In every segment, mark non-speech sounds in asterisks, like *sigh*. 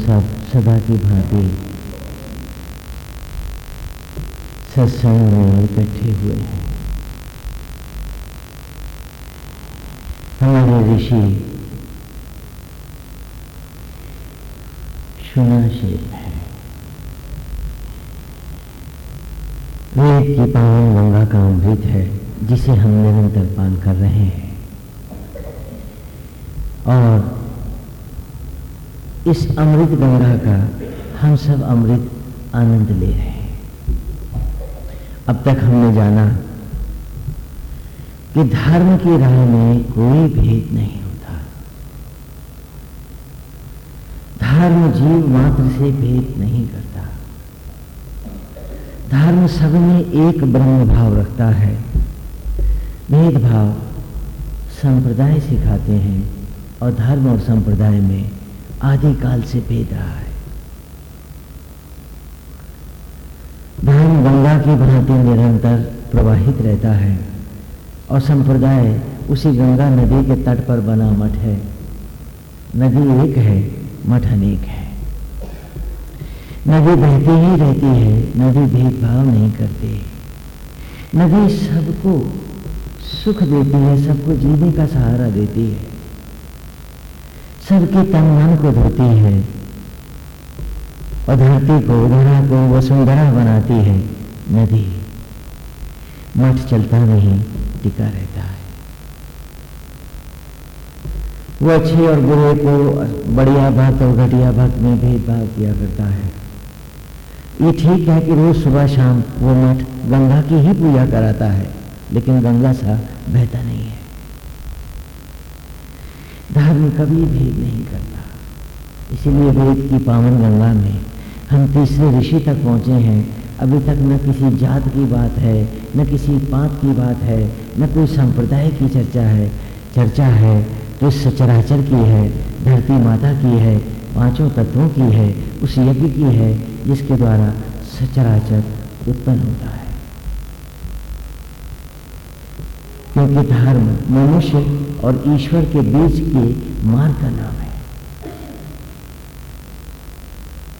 सब सदा की भांति सत्संग में इकट्ठे हुए हैं। हमारे ऋषि सुनाशेप है। वेद की पावन गंगा का अमृत है, जिसे हम निरंतर पान कर रहे हैं। और इस अमृत गंगा का हम सब अमृत आनंद ले रहे हैं। अब तक हमने जाना कि धर्म की राह में कोई भेद नहीं होता। धर्म जीव मात्र से भेद नहीं करता। धर्म सब में एक ब्रह्म भाव रखता है। भेदभाव संप्रदाय सिखाते हैं और धर्म और संप्रदाय में आदिकाल से भेद रहा है। धर्म गंगा की भांति निरंतर प्रवाहित रहता है और संप्रदाय उसी गंगा नदी के तट पर बना मठ है। नदी एक है, मठ अनेक है। नदी बहती ही रहती है, नदी भेदभाव नहीं करती। नदी सबको सुख देती है, सबको जीने का सहारा देती है। सबके तन मन को धोती है और धरती को धरा को वसुंधरा बनाती है। नदी, मठ चलता नहीं, टिका रहता है। वो अच्छे और बुरे को बढ़िया भक्त और घटिया भक्त में भेदभाव किया करता है। ये ठीक है कि रोज सुबह शाम वो मठ गंगा की ही पूजा कराता है, लेकिन गंगा सा बहता नहीं है। धर्म कभी भेद नहीं करता। इसीलिए वेद की पावन गंगा में हम तीसरे ऋषि तक पहुँचे हैं। अभी तक न किसी जात की बात है, न किसी पात की बात है, न कोई संप्रदाय की चर्चा है। चर्चा है जो सचराचर की है, धरती माता की है, पाँचों तत्वों की है, उस यज्ञ की है, जिसके द्वारा सचराचर उत्पन्न होता है। क्योंकि धर्म मनुष्य और ईश्वर के बीच के मार्ग का नाम है।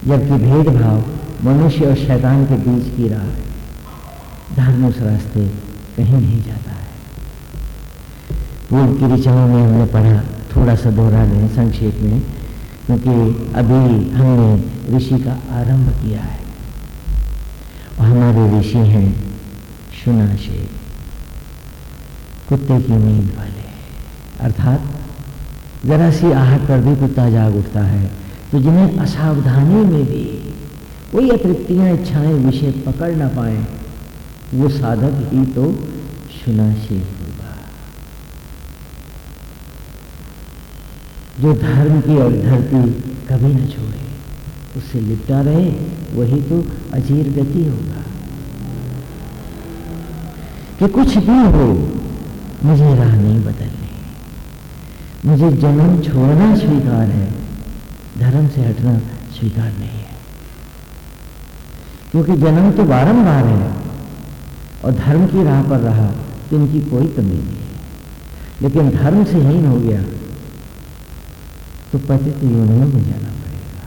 जबकि भेदभाव मनुष्य और शैतान के बीच की राह है। धर्म उस रास्ते कहीं नहीं जाता है। पूर्व की ऋचाओं में हमने पढ़ा थोड़ा सा दोहरा लें संक्षेप में, क्योंकि अभी हमने ऋषि का आरंभ किया है। और हमारे ऋषि हैं शुनाशेख कुत्ते की नींद वाले। अर्थात, जरा सी आहट कर भी कुत्ता जाग उठता है तो जिन्हें असावधानी में भी कोई अतृप्तियाँ, इच्छाएँ, विषय पकड़ ना पाए, वो साधक ही तो सुनाशील होगा। जो धर्म की और धरती कभी न छोड़े, उससे लिपटा रहे, वही तो अजीर गति होगा। कि कुछ भी हो मुझे राह नहीं बदलनी। मुझे जन्म छोड़ना स्वीकार है, धर्म से हटना स्वीकार नहीं है। क्योंकि जन्म तो बारंबार है, और धर्म की राह पर रहा तो इनकी कोई कमी नहीं है। लेकिन धर्म से हीन हो गया तो पतित योनियों में जाना पड़ेगा।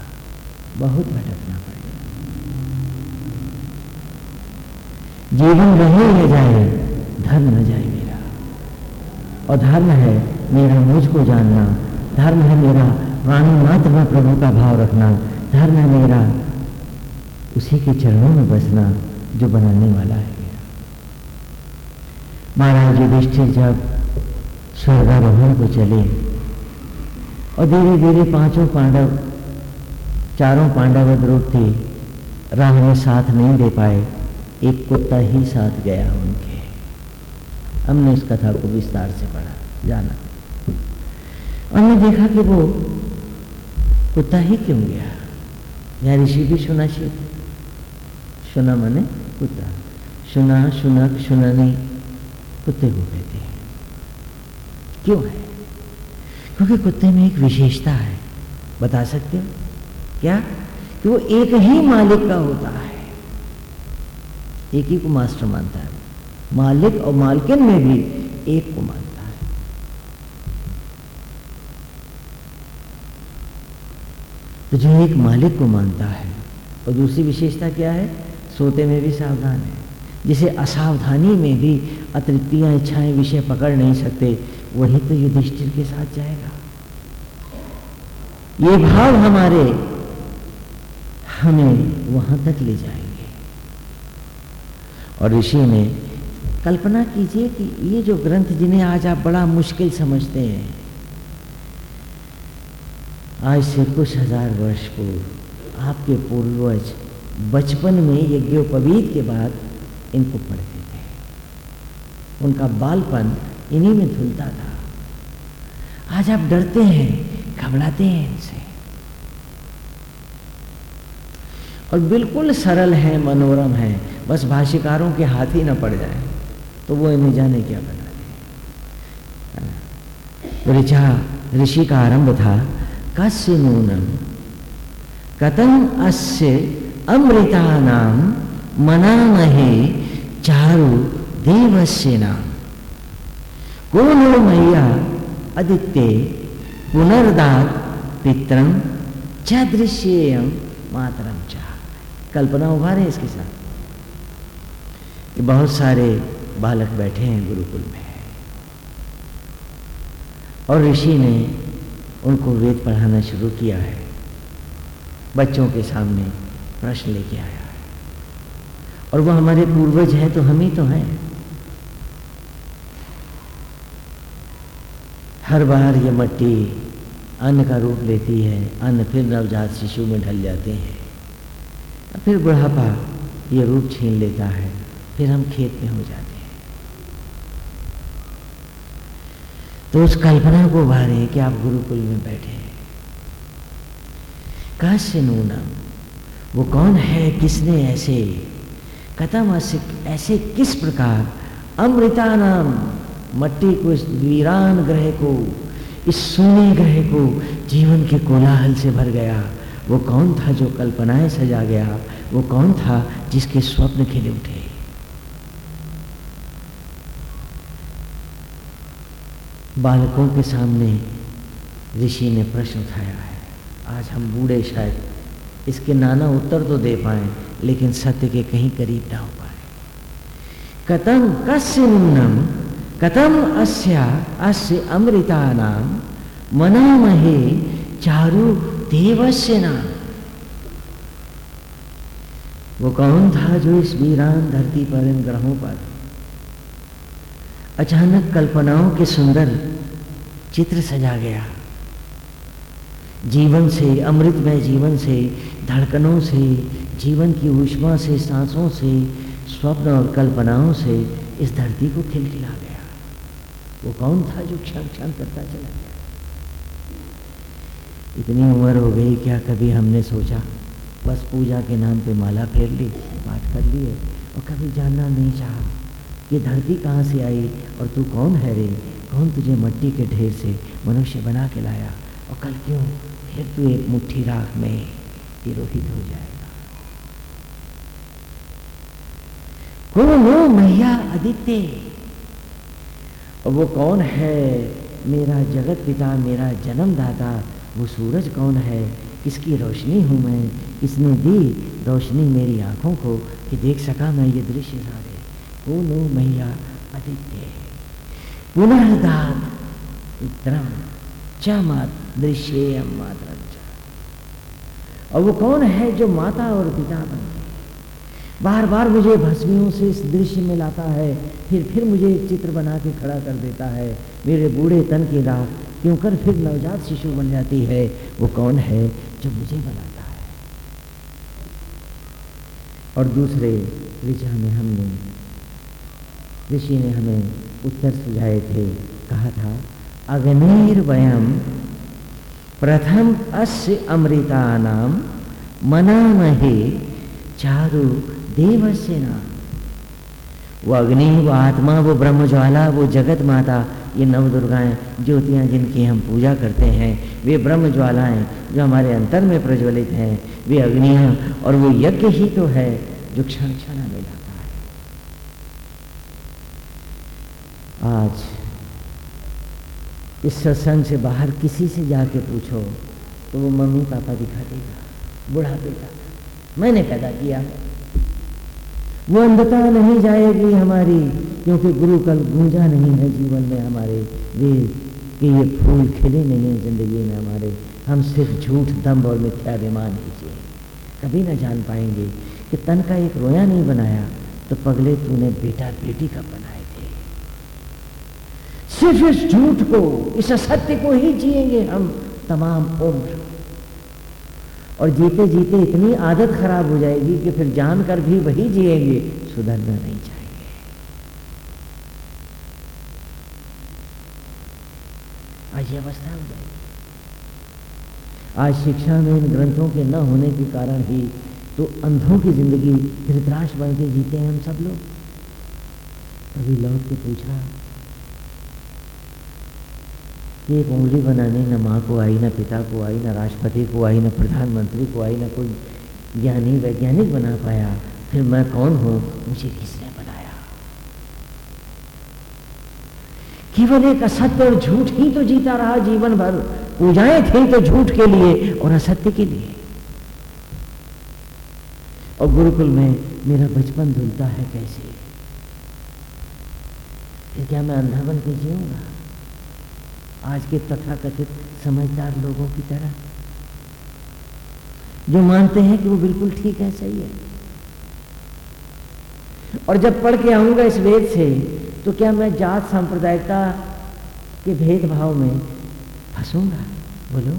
बहुत भटकना पड़ेगा। जीवन रहे न जाए, धर्म न जाए और धर्म है मेरा, मुझको जानना। धर्म है मेरा प्राणी मात्र में प्रभु का भाव रखना। धर्म है मेरा उसी के चरणों में बसना जो बनाने वाला है महाराज युधिष्ठिर जब स्वर्गारोहण को चले और धीरे धीरे पाँचों पांडव, चारों पांडव द्रुप थे, राह में साथ नहीं दे पाए, एक कुत्ता ही साथ गया उनके। हमने इस कथा को विस्तार से पढ़ा, जाना। हमने देखा कि वो कुत्ता ही क्यों गया? या ऋषि भी सुना शी। सुना माने कुत्ता। सुना सुनक सुनानी कुत्ते को कहते हैं। क्यों है? क्योंकि कुत्ते में एक विशेषता है। बता सकते हो? क्या? कि वो एक ही मालिक का होता है। एक ही को मास्टर मानता है। मालिक और मालकिन में भी एक को मानता है। तो जो एक मालिक को मानता है और दूसरी विशेषता क्या है? सोते में भी सावधान है। जिसे असावधानी में भी अतृप्तियाँ इच्छाएँ, विषय पकड़ नहीं सकते, वही तो युधिष्ठिर के साथ जाएगा। ये भाव हमारे हमें वहाँ तक ले जाएँगे। और ऋषि ने कल्पना कीजिए कि ये जो ग्रंथ जिन्हें आज आप बड़ा मुश्किल समझते हैं, आज से कुछ हज़ार वर्ष पूर्व, आपके पूर्वज बचपन में यज्ञोपवीत के बाद इनको पढ़ते थे। उनका बालपन इन्हीं में धुलता था। आज आप डरते हैं, घबराते हैं इनसे। और बिल्कुल सरल है, मनोरम है, बस भाष्यकारों के हाथ ही ना पड़ जाए। तो वो इन्हें जाने क्या बना दे ऋचा ऋषि का आरंभ था। कस्य नूनम कतम अस्य अमृता नाम मनामहे चारु देवस्य नाम। को नो मैया आदित्य पुनर्दात पितरम च मातरम चा कल्पना उभारे इसके साथ। कि बहुत सारे बालक बैठे हैं गुरुकुल में। और ऋषि ने उनको वेद पढ़ाना शुरू किया है। बच्चों के सामने प्रश्न लेके आया है। और वो हमारे पूर्वज हैं तो हम ही तो हैं। हर बार ये मट्टी अन्न का रूप लेती है, अन्न फिर नवजात शिशु में ढल जाते हैं। फिर बुढ़ापा ये रूप छीन लेता है, फिर हम खेत में हो जाते हैं। तो उस कल्पना को उभारे कि आप गुरुकुल में बैठे हैं। काश्य नूनम वो कौन है, किसने ऐसे कथम ऐसे किस प्रकार अमृता नाम मट्टी को इस वीरान ग्रह को, इस सोने ग्रह को जीवन के कोलाहल से भर गया। वो कौन था जो कल्पनाएँ सजा गया? वो कौन था जिसके स्वप्न खिले उठे? बालकों के सामने ऋषि ने प्रश्न उठाया है, आज हम बूढ़े शायद इसके नाना उत्तर तो दे पाए, लेकिन सत्य के कहीं करीब ना हो पाए। कतम कस्य निम्नम कथम अस्या, अस्य अमृता नाम मनामहे चारु देवस्य नाम। वो कौन था जो इस वीरान धरती पर इन ग्रहों पर अचानक कल्पनाओं के सुंदर चित्र सजा गया। जीवन से, अमृतमय जीवन से, धड़कनों से, जीवन की ऊष्मा से, सांसों से, स्वप्न और कल्पनाओं से इस धरती को खिलखिला गया। वो कौन था जो क्षण क्षण करता चला गया? इतनी उम्र हो गई, क्या कभी हमने सोचा? बस पूजा के नाम पे माला फेर ली पाठ कर लिए और कभी जानना नहीं चाहा। कि धरती कहाँ से आई और तू कौन है रे? कौन तुझे मट्टी के ढेर से मनुष्य बना के लाया? और कल क्यों? फिर तू एक मुट्ठी राख में तिरोहित हो जाएगा। कौन मैया आदित्य? वो कौन है मेरा जगत पिता, मेरा जन्मदाता? वो सूरज कौन है? किसकी रोशनी हूँ मैं? किसने दी रोशनी मेरी आँखों को कि देख सका मैं ये दृश्य सारे? नो मैया आदित्य पुनः दात द्रम च दृश्य मात्र और वो कौन है जो माता और पिता बन बार बार मुझे भस्मियों से इस दृश्य में लाता है फिर फिर मुझे चित्र बना के खड़ा कर देता है मेरे बूढ़े तन की राह क्यों कर फिर नवजात शिशु बन जाती है वो कौन है जो मुझे बनाता है और दूसरे ऋषि में हमने ऋषि ने हमें उत्तर सुझाए थे। कहा था, अग्निर वयम प्रथम अस्य अमृता नाम मनामहे चारु देवस्य नाम। वो अग्नि, वो आत्मा, वो ब्रह्म ज्वाला वो जगत माता, ये नव दुर्गाएँ, ज्योतियाँ जिनकी हम पूजा करते हैं, वे ब्रह्म ज्वालाएँ जो हमारे अंतर में प्रज्वलित हैं, वे अग्नियाँ और वो यज्ञ ही तो है, जो क्षण क्षण हमें लाता है आज इस सत्संग से बाहर किसी से जाके पूछो तो वो मम्मी पापा दिखा देगा बुढ़ापे का मैंने पैदा किया। वो अंधता नहीं जाएगी हमारी, क्योंकि गुरु कल गूंजा नहीं है जीवन में हमारे वेद कि ये फूल खिले नहीं है ज़िंदगी में हमारे। हम सिर्फ़ झूठ दम और मिथ्याभिमान ही जिए कभी ना जान पाएँगे कि तन का एक रोया नहीं बनाया तो पगले तूने बेटा बेटी का बनाए थे सिर्फ़ इस झूठ को, इस असत्य को ही जिएँगे हम तमाम उम्र। और जीते जीते इतनी आदत खराब हो जाएगी कि फिर जानकर भी वही जिएँगे, सुधरना नहीं चाहिए आज ये अवस्था हो जाएगी आज शिक्षा में इन ग्रंथों के न होने के कारण ही तो अंधों की ज़िंदगी धृतराश बन के जीते हैं हम सब लोग। कभी लौट के पूछा कि एक उंगली बनाने, न माँ को आई, न पिता को आई, न राष्ट्रपति को आई, न प्रधानमंत्री को आई, न कोई ज्ञानी, वैज्ञानिक बना पाया। फिर मैं कौन हूँ? मुझे किसने बनाया? केवल एक असत्य और झूठ ही तो जीता रहा जीवन भर। पूजाएँ थी तो झूठ के लिए और असत्य के लिए। और गुरुकुल में मेरा बचपन धुलता है कैसे? फिर क्या मैं अंधा बन के जीऊँगा? आज के तथाकथित समझदार लोगों की तरह। जो मानते हैं कि वो बिल्कुल ठीक है, सही है। और जब पढ़ के आऊँगा इस वेद से तो क्या मैं जात सांप्रदायिकता के भेदभाव में फंसूँगा? बोलो।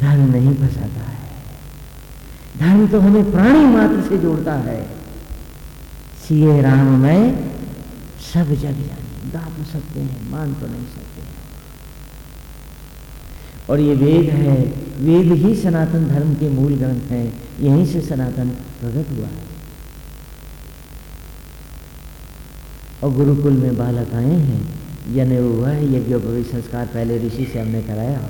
धर्म नहीं फंसाता है। धर्म तो हमें प्राणी मात्र से जोड़ता है। सीए राम में सब जग जाने। गा तो सकते हैं, मान तो नहीं सकते। और ये वेद है, वेद ही सनातन धर्म के मूल ग्रंथ हैं, यहीं से सनातन प्रकट हुआ है। और गुरुकुल में बालक आए हैं जने हुआ है यज्ञोपवी संस्कार पहले ऋषि से हमने कराया,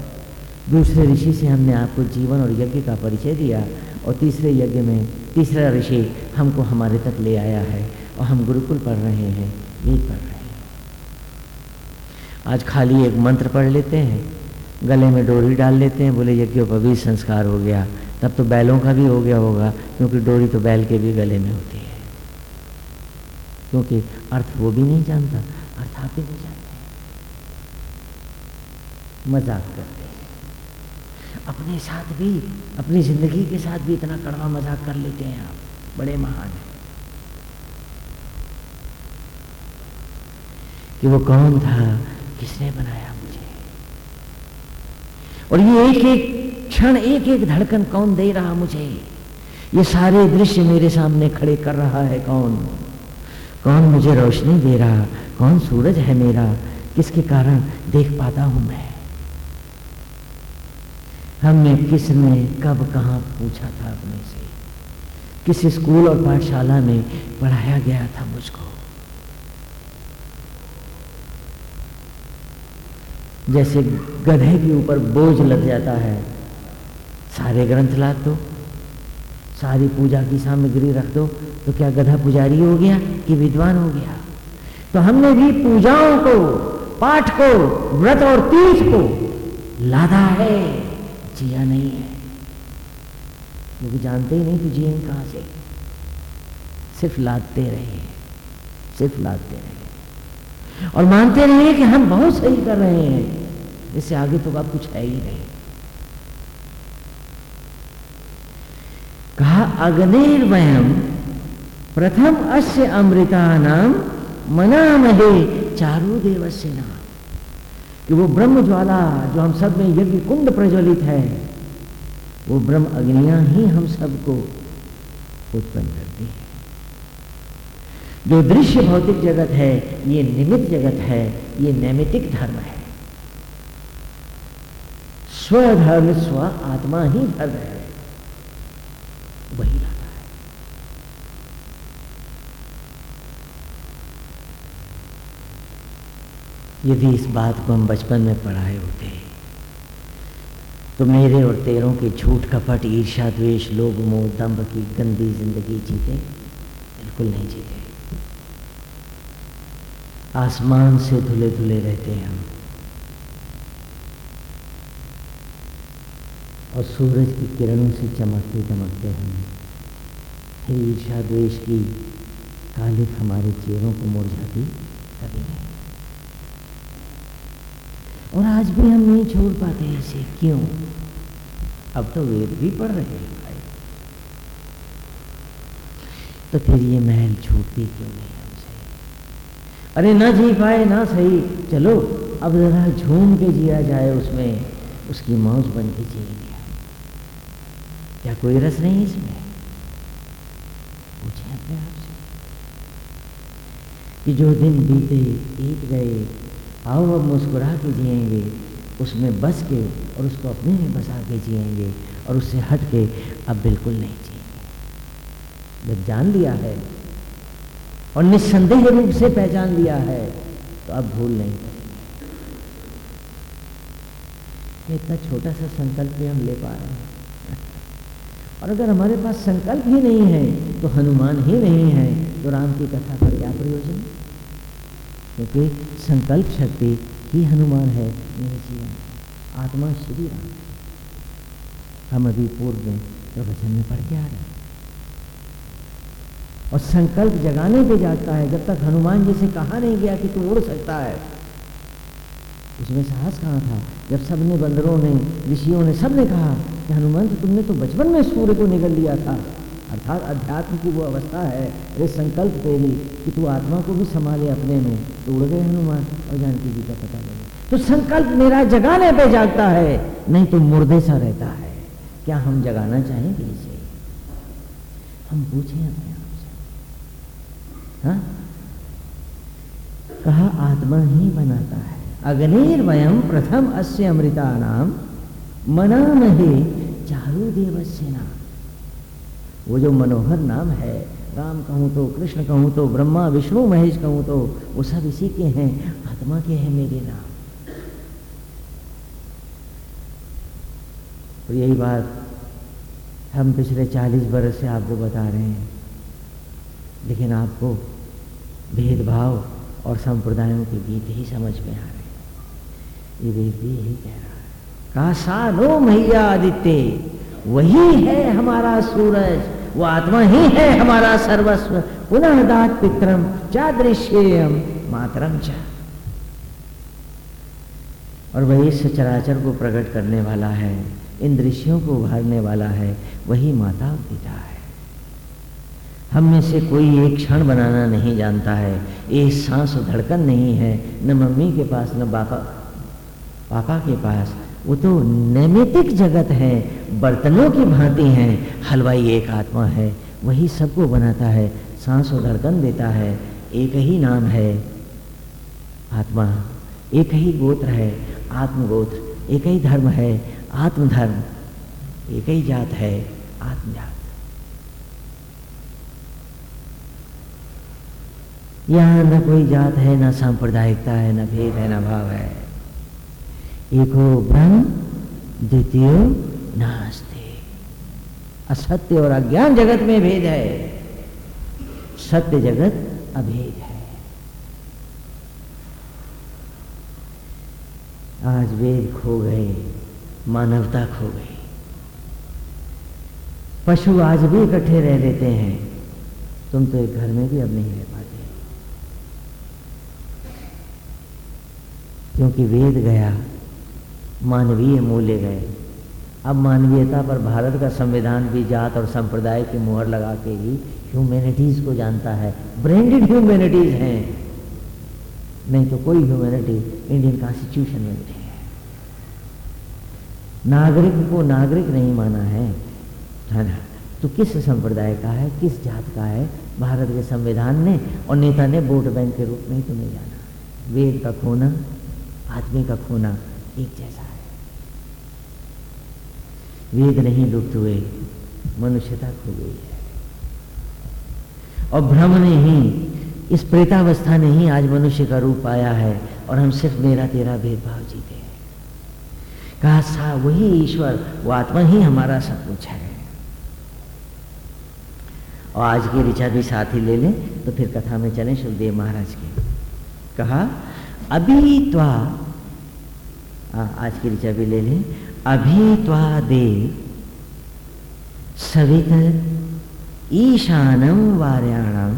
दूसरे ऋषि से हमने आपको जीवन और यज्ञ का परिचय दिया, और तीसरे यज्ञ में तीसरा ऋषि हमको हमारे तक ले आया है, और हम गुरुकुल पढ़ रहे हैं, वेद पढ़ रहे हैं। आज खाली एक मंत्र पढ़ लेते हैं गले में डोरी डाल लेते हैं, बोले यज्ञोपवीत संस्कार हो गया। तब तो बैलों का भी हो गया होगा, क्योंकि डोरी तो बैल के भी गले में होती है। क्योंकि अर्थ वो भी नहीं जानता, अर्थ आप भी नहीं जानते। मज़ाक करते हैं। अपने साथ भी, अपनी ज़िंदगी के साथ भी इतना कड़वा मज़ाक कर लेते हैं आप, बड़े महान हैं। कि वो कौन था, किसने बनाया? और ये एक एक क्षण, एक एक धड़कन कौन दे रहा मुझे? ये सारे दृश्य मेरे सामने खड़े कर रहा है कौन? कौन मुझे रोशनी दे रहा? कौन सूरज है मेरा? किसके कारण देख पाता हूँ मैं? हमने किसने कब कहा पूछा था अपने से? किस स्कूल और पाठशाला में पढ़ाया गया था मुझको? जैसे गधे के ऊपर बोझ लग जाता है। सारे ग्रंथ ला दो, सारी पूजा की सामग्री रख दो। तो क्या गधा पुजारी हो गया कि विद्वान हो गया? तो हमने भी पूजाओं को, पाठ को, व्रत और तीर्थ को लादा है, जिया नहीं है। क्योंकि जानते ही नहीं कि जिए कहाँ से। सिर्फ़ लादते रहे, सिर्फ़ लादते रहे। और मानते रहे कि हम बहुत सही कर रहे हैं। इससे आगे तो अब कुछ है ही नहीं। कहा अग्निर्वयम प्रथम अस्य अमृता नाम मनामहे चारू देवस्य नाम। कि वो ब्रह्म ज्वाला, जो हम सब में यज्ञ कुंड प्रज्वलित है, वो ब्रह्म अग्नियाँ ही हम सबको उत्पन्न करती है। जो दृश्य भौतिक जगत है, ये निमित जगत है, ये नैमितिक धर्म है। स्वधर्म स्व आत्मा ही धर्म है। वही रहता है। यदि इस बात को हम बचपन में पढ़ाए होते तो मेरे और तेरों के झूठ कपट ईर्षा द्वेष, लोभ, मोह, दम्भ की गंदी ज़िंदगी जीते, बिल्कुल नहीं जीते। आसमान से धुले धुले रहते हैं हम। और सूरज की किरणों से चमकते चमकते हम। फिर ईर्षा द्वेष की कालिक हमारे चेहरों को मुरझाती कभी नहीं और आज भी हम नहीं छोड़ पाते इसे। क्यों? अब तो वेद भी पढ़ रहे हैं भाई। तो फिर ये महल छूटती क्यों नहीं? अरे ना जी पाए, ना सही। चलो, अब जरा झूम के जिया जाए उसमें। उसकी मौज बन के जिएँगे क्या कोई रस नहीं इसमें? पूछे अपने आप से। कि जो दिन बीते बीत गए, आओ अब मुस्कुरा के जिएँगे। उसमें बस के और उसको अपने में बसा के जिएँगे। और उससे हट के अब बिल्कुल नहीं जिएँगे। जब जान लिया है और निस्संदेह रूप से पहचान लिया है तो अब भूल नहीं। इतना छोटा सा संकल्प भी हम ले पा रहे हैं। और अगर हमारे पास संकल्प ही नहीं है तो हनुमान ही नहीं है तो राम की कथा का क्या प्रयोजन? क्योंकि संकल्प शक्ति ही हनुमान है मेरे जीवन आत्मा श्री राम। हम अभी पूर्व में प्रवचन में पढ़ के आ रहे हैं। और संकल्प जगाने पे जाता है। जब तक हनुमान जी से कहा नहीं गया कि तू उड़ सकता है, उसमें साहस कहाँ था? जब सबने बंदरों ने, ऋषियों ने सबने कहा कि हनुमान जी, तुमने तो बचपन में सूर्य को निगल लिया था। अर्थात अध्यात्म की वो अवस्था है, अरे संकल्प तेरी कि तू आत्मा को भी संभाले अपने में। तो उड़ गए हनुमान और जानकी जी का पता लगा। तो संकल्प मेरा जगाने पे जागता है, नहीं तो मुर्दे सा रहता है। क्या हम जगाना चाहेंगे इसे? हम पूछें अपने हाँ? कहा, आत्मा ही बनाता है। अग्निर्वयम प्रथम अस्य अमृता नाम मनामहे चारुदेव से नाम। वो जो मनोहर नाम है, राम कहूँ तो कृष्ण कहूँ तो ब्रह्मा, विष्णु, महेश कहूँ तो वो सब इसी के हैं, आत्मा के हैं मेरे नाम। और यही बात हम पिछले चालीस बरस से आपको बता रहे हैं। लेकिन आपको भेदभाव और संप्रदायों के गीत ही समझ में आ रहे हैं। ये वेद भी यही कह रहा है। कासा नो मैया आदित्य, वही है हमारा सूरज, वो आत्मा ही है हमारा सर्वस्व। पुनः दात पित्रम चा दृश्यम मातरम चा। और वही सचराचर को प्रकट करने वाला है, इन दृश्यों को उभारने वाला है, वही माता पिता है। हम में से कोई एक क्षण बनाना नहीं जानता है। एक सांस धड़कन नहीं है, न मम्मी के पास, न बापा पापा के पास। वो तो नैमितिक जगत है, बर्तनों की भांति हैं, हलवाई एक आत्मा है, वही सबको बनाता है, सांस और धड़कन देता है, एक ही नाम है आत्मा, एक ही गोत्र है, आत्मगोत्र, एक ही धर्म है, आत्मधर्म, एक ही जात है, आत्मजात। यहाँ न कोई जात है, न सांप्रदायिकता है, ना भेद है, ना भाव है। एको ब्रह्म द्वितीय नास्ते। असत्य और अज्ञान जगत में भेद है। सत्य जगत अभेद है। आज वेद खो गए, मानवता खो गई। पशु आज भी इकट्ठे रह लेते हैं। तुम तो एक घर में भी अब नहीं रह पाते। क्योंकि वेद गया, मानवीय मूल्य गए। अब मानवीयता पर भारत का संविधान भी जात और संप्रदाय की मुहर लगा के ही ह्यूमैनिटीज को जानता है। ब्रांडेड ह्यूमैनिटीज हैं। नहीं तो कोई ह्यूमैनिटी इंडियन कॉन्स्टिट्यूशन में नहीं है। नागरिक को नागरिक नहीं माना है। है ना? तो किस संप्रदाय का है, किस जात का है? भारत के संविधान ने और नेता ने वोट बैंक के रूप में ही तो नहीं जाना। वेद का खोना आदमी का खोना एक जैसा है। वेद नहीं लुप्त हुए, मनुष्यता खो गई है। और भ्रम ने ही इस प्रेतावस्था ने ही आज मनुष्य का रूप पाया है और हम सिर्फ़ मेरा तेरा भेदभाव जीते हैं। कहा, सा, वही ईश्वर, वो आत्मा ही हमारा सब कुछ है। और आज की ऋचा भी साथ ही ले लें तो फिर कथा में चलें, सुखदेव महाराज की। कहा अभी त्वा आज की ऋचा भी ले लें। अभित्वा देव सवित ईशानम वार्याणाम।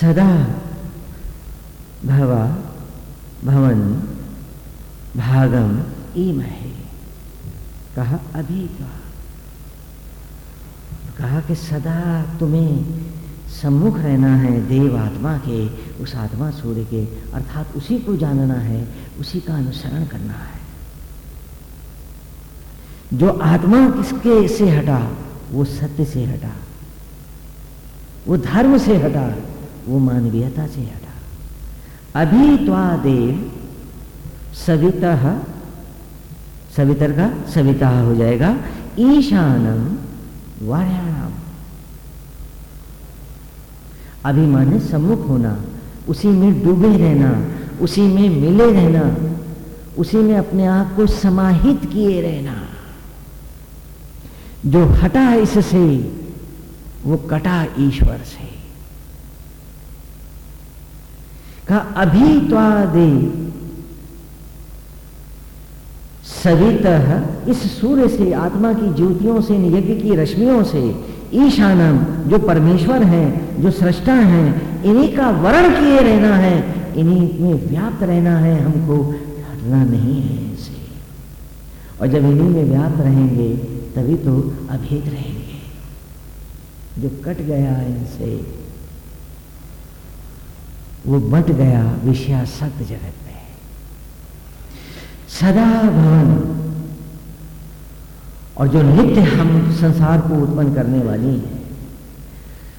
सदा भवा भवन भागम ईमहे। कहा अभित्वा कहा कि सदा तुम्हें सम्मुख रहना है, देव आत्मा के, उस आत्मा सूर्य के, अर्थात उसी को जानना है, उसी का अनुसरण करना है। जो आत्मा किसके से हटा, वो सत्य से हटा, वो धर्म से हटा, वो मानवीयता से हटा। अभी त्वा देव सविता सवितर का सविता हो जाएगा, ईशानम वार्याणाम अभिमान सम्मुख होना, उसी में डूबे रहना, उसी में मिले रहना, उसी में अपने आप को समाहित किए रहना। जो हटा इससे, वो कटा ईश्वर से। कहा, अभी दे। सवित इस सूर्य से, आत्मा की ज्योतियों से, यज्ञ की रश्मियों से ईशानम, जो परमेश्वर है, जो सृष्टा है, इन्हीं का वर्ण किए रहना है, इन्हीं में व्याप्त रहना है, हमको हटना नहीं है इनसे। और जब इन्हीं में व्याप्त रहेंगे, तभी तो अभेद रहेंगे, जो कट गया इनसे, वो बट गया, विषयासक्त जगत में। सदा भवन और जो नित्य हम संसार को उत्पन्न करने वाली है,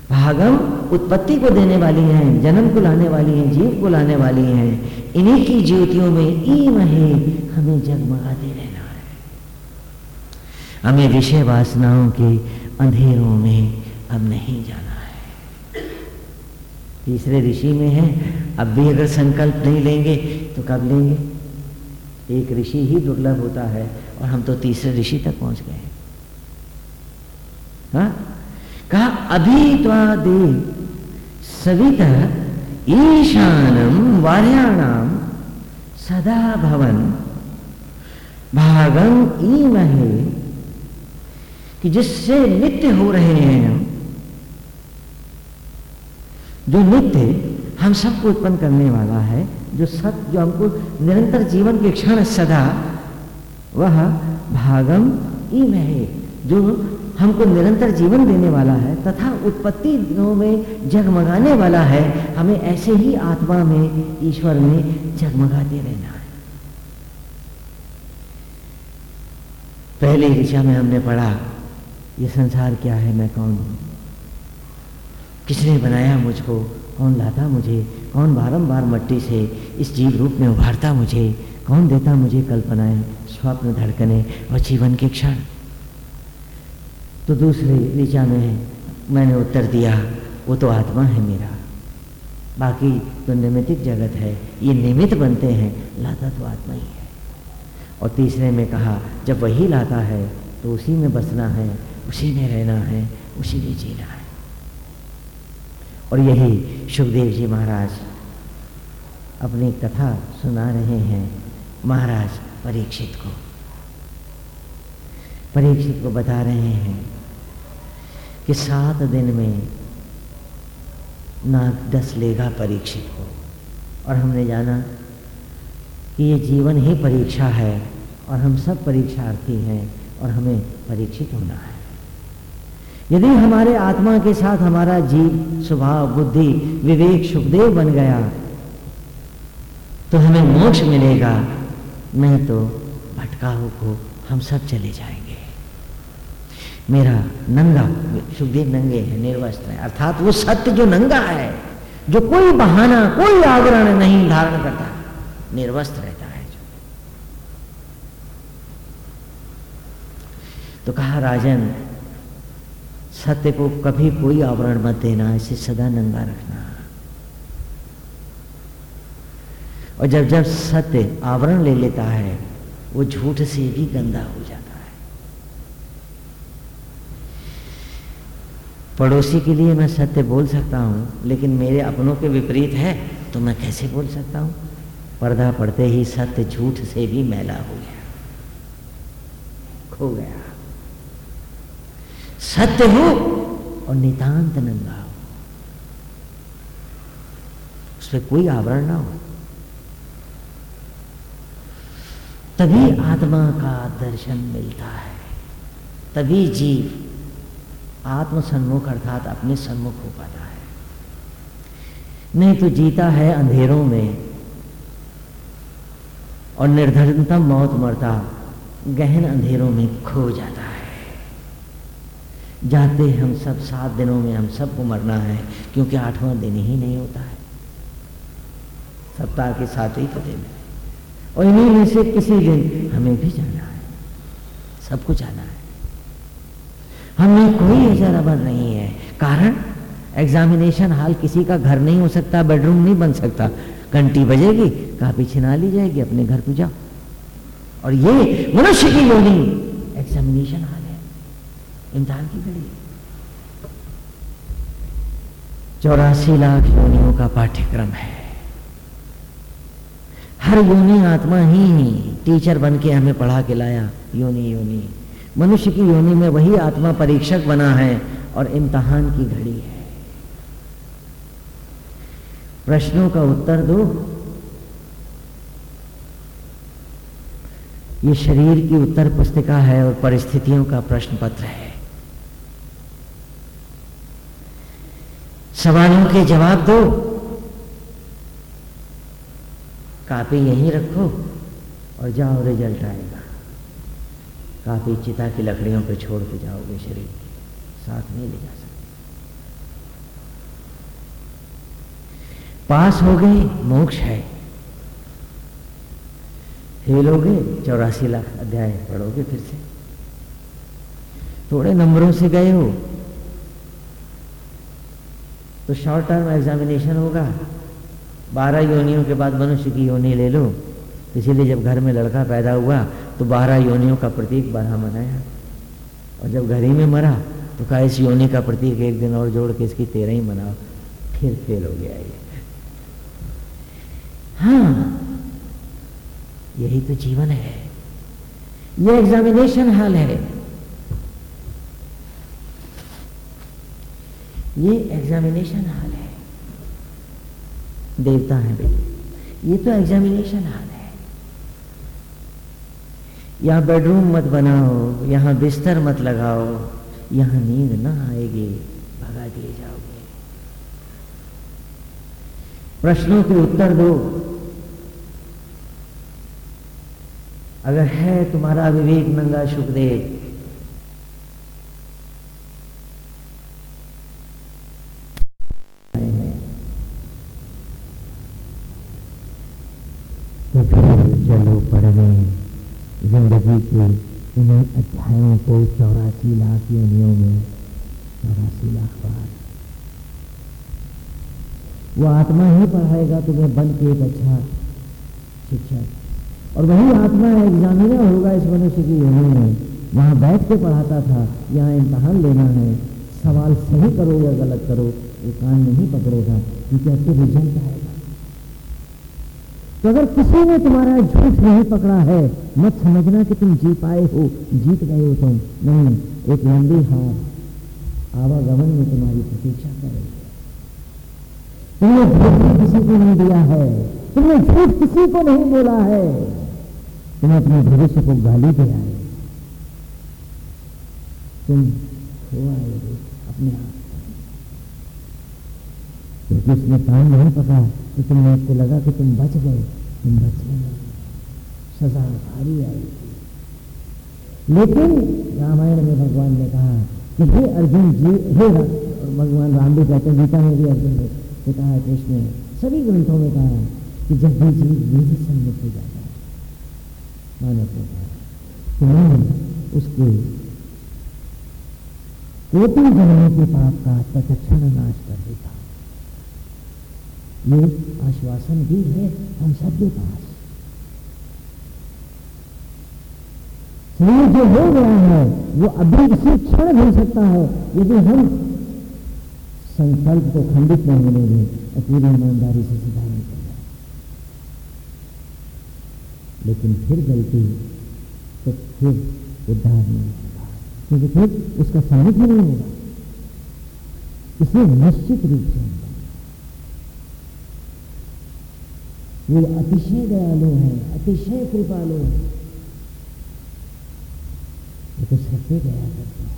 भागम उत्पत्ति को देने वाली हैं, जन्म को लाने वाली हैं, जीव को लाने वाली हैं, इन्हीं की ज्योतियों में ई महे हमें जगमगाते रहना है। हमें विषय वासनाओं के अंधेरों में अब नहीं जाना है। तीसरे ऋषि में है, अब भी अगर संकल्प नहीं लेंगे तो कब लेंगे? एक ऋषि ही दुर्लभ होता है और हम तो तीसरे ऋषि तक पहुँच गए हाँ? कहा, अभी दे सवित ईशानम वार्याणाम सदा भवन भागम ई महे कि जिससे नित्य हो रहे हैं हम जो नित्य हम सबको उत्पन्न करने वाला है जो सत्य जो हमको निरंतर जीवन के क्षण सदा, वह भागम ई में जो हमको निरंतर जीवन देने वाला है तथा उत्पत्ति दिनों में जगमगाने वाला है, हमें ऐसे ही आत्मा में, ईश्वर में जगमगाते रहना है। पहले दिशा में हमने पढ़ा, ये संसार क्या है, मैं कौन हूँ? किसने बनाया मुझको? कौन लाता मुझे? कौन बारंबार मट्टी से इस जीव रूप में उभारता मुझे? कौन देता मुझे कल्पनाएँ, स्वप्न धड़कने और जीवन के क्षण? तो दूसरी ऋचा में मैंने उत्तर दिया, वो तो आत्मा है मेरा। बाकी तो निमित्त जगत है। ये निमित्त बनते हैं। लाता तो आत्मा ही है। और तीसरे में कहा, जब वही लाता है तो उसी में बसना है, उसी में रहना है, उसी में जीना है। और यही सुखदेव जी महाराज अपनी कथा सुना रहे हैं महाराज परीक्षित को। परीक्षित को बता रहे हैं कि सात दिन में नाग दस लेगा परीक्षित को। और हमने जाना कि ये जीवन ही परीक्षा है और हम सब परीक्षार्थी हैं और हमें परीक्षित होना है। यदि हमारे आत्मा के साथ हमारा जीव, स्वभाव, बुद्धि, विवेक, सुखदेव बन गया तो हमें मोक्ष मिलेगा। नहीं तो भटकाऊ को हम सब चले जाएँगे। मेरा नंगा, सुखदेव नंगे है, निर्वस्त्र है। अर्थात वो सत्य जो नंगा है, जो कोई बहाना, कोई आवरण नहीं धारण करता, निर्वस्त्र रहता है। जो तो कहा राजन सत्य को कभी कोई आवरण मत देना, इसे सदा नंगा रखना। और जब जब सत्य आवरण ले लेता है, वो झूठ से भी गंदा हो जाता है। पड़ोसी के लिए मैं सत्य बोल सकता हूँ, लेकिन मेरे अपनों के विपरीत है तो मैं कैसे बोल सकता हूँ? पर्दा पड़ते ही सत्य झूठ से भी मैला हो गया। खो गया। सत्य हो और नितांत नंगा हो। उस पर कोई आवरण ना हो। तभी आत्मा का दर्शन मिलता है। तभी जीव आत्म सन्मुख अर्थात अपने सन्मुख हो पाता है। नहीं तो जीता है अंधेरों में और निर्धनतम मौत मरता गहन अंधेरों में खो जाता है। जाते हम सब, सात दिनों में हम सबको मरना है, क्योंकि आठवां दिन ही नहीं होता है। सप्ताह के साथ ही दिन और इन्हीं में से किसी दिन हमें भी जाना है। सबको जाना है। हमें कोई अजर अबर नहीं है। कारण? एग्जामिनेशन हाल किसी का घर नहीं हो सकता बेडरूम नहीं बन सकता। घंटी बजेगी, कापी छिना ली जाएगी, अपने घर को जाओ। और ये मनुष्य की योनि एग्जामिनेशन हाल है इम्तहान की घड़ी चौरासी लाख योनियों का पाठ्यक्रम है। हर योनि आत्मा ही टीचर बन के हमें पढ़ा के लाया, योनि योनि। मनुष्य की योनि में वही आत्मा परीक्षक बना है और इम्तहान की घड़ी है। प्रश्नों का उत्तर दो। ये शरीर की उत्तर पुस्तिका है और परिस्थितियों का प्रश्न पत्र है। सवालों के जवाब दो। कापी यहीं रखो और जाओ, रिज़ल्ट आएगा। काफ़ी चिता की लकड़ियों पे छोड़ के जाओगे, शरीर साथ नहीं ले जा सकते। पास हो गए, मोक्ष है। हो गए चौरासी लाख अध्याय पढ़ोगे फिर से। थोड़े नंबरों से गए हो तो शॉर्ट टर्म एग्जामिनेशन होगा। बारह योनियों के बाद मनुष्य की योनि ले लो। इसीलिए जब घर में लड़का पैदा हुआ तो बारह योनियों का प्रतीक बारह मनाया। और जब घर ही में मरा तो कहा, इस योनि का प्रतीक एक दिन और जोड़ के इसकी तेरह ही मनाओ। फिर फेल हो गया ये। हाँ यही तो जीवन है। ये एग्जामिनेशन हाल है। ये एग्जामिनेशन हाल है। देवता है बेटे। ये तो एग्जामिनेशन हाल है। यहाँ बेडरूम मत बनाओ, यहाँ बिस्तर मत लगाओ, यहाँ नींद ना आएगी, भगा दिए जाओगे। प्रश्नों के उत्तर दो। अगर है तुम्हारा विवेक नंगा सुखदेव तो फिर चलो पढ़ने ज़िंदगी के इन्हीं अध्यायों को चौरासी लाख योनियों में, चौरासी लाख बार। वो आत्मा ही पढ़ाएगा तुम्हें बन के एक अच्छा शिक्षक। और वही आत्मा एग्जामिनर होगा इस मनुष्य की योनि में। वहाँ बैठ के पढ़ाता था, यहाँ इम्तहान लेना है। सवाल सही करो या गलत करो वो कान नहीं पकड़ेगा, क्योंकि आपको रिज़ल्ट आएगा। अगर किसी ने तुम्हारा झूठ नहीं पकड़ा है, मत समझना कि तुम जी पाए हो, जीत गए हो तुम। नहीं, एक लंबी हार आवागमन में तुम्हारी प्रतीक्षा कर रही है। तुमने धोखा किसी को नहीं दिया है, तुमने झूठ किसी को नहीं बोला है। तुम अपने भविष्य को गाली दे आए तुम खो आए अपने आप क्योंकि उसने काम नहीं पका तो तुमने आपको लगा कि तुम बच गए। तुम बच सजा भारी आई लेकिन रामायण में भगवान ने कहा कि हे अर्जुन जी, हे भगवान राम भी कहते हैं, गीता में भी अर्जुन ने कहा है, कृष्ण ने। सभी ग्रंथों में कहा है कि जब भी जीव मेरे सम्मुख हो जाता है मानव ने कहा कि मैं उसके कोटि जन्मों के पाप का तत्क्षण नाश कर ये आश्वासन भी है हम सबके पास। शरीर जो हो गया है, वो अभी इसी क्षण मिल सकता है, यदि हम संकल्प को खंडित नहीं होने दें और पूरी ईमानदारी से सुधारने कर जाए लेकिन फिर गलती तो फिर उद्धार नहीं होगा, क्योंकि फिर उसका सम्मुख नहीं होगा। इसलिए निश्चित रूप से वो अतिशय दयालु है, अतिशय कृपालु है। ये तो सबसे दया करता है।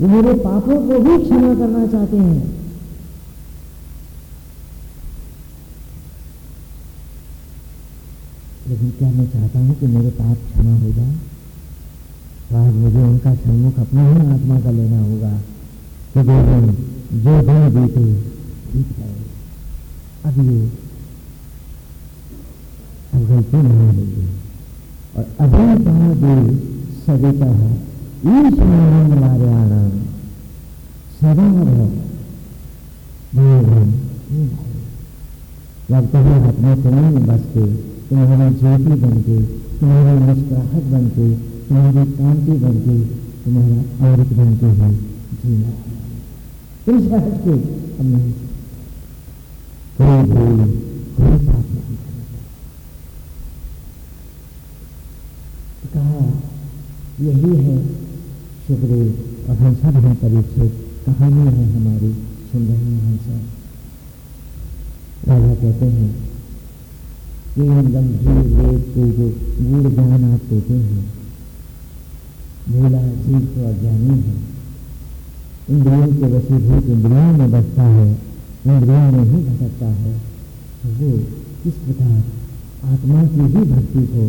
वो मेरे पापों को भी क्षमा करना चाहते हैं। लेकिन क्या मैं चाहता हूँ कि मेरे पाप क्षमा हो जाए? तो आज मुझे उनका सम्मुख अपना ही आत्मा का लेना होगा कि दो दिन जो दिन बीते अब ये गलती नहीं होगी और अभी दे सविता ईश्वरानंद नारायण सदा कभी अपने तुम्हें बस के तुम्हारी ज्योति बन के तुम्हारी मुस्कुराहट बन के तुम्हारी कांति बन के तुम्हारा अमृत बन के ही जीना तुमसे हट के हम नहीं कोई भूल कोई पाप नहीं कहा, यही है सुखदेव और हम सब हैं परीक्षित कहानी है हमारी, सुन रहे हैं हम सब। राजा कहते हैं कि इन गंभीर वेद के जो मूल ज्ञान आप देते हैं भोला जीव तो अज्ञानी है। इंद्रियों के वशीभूत इंद्रियों में बसता है, इंद्रियों में ही भटकता है। तो वो किस प्रकार आत्मा की ही भक्ति को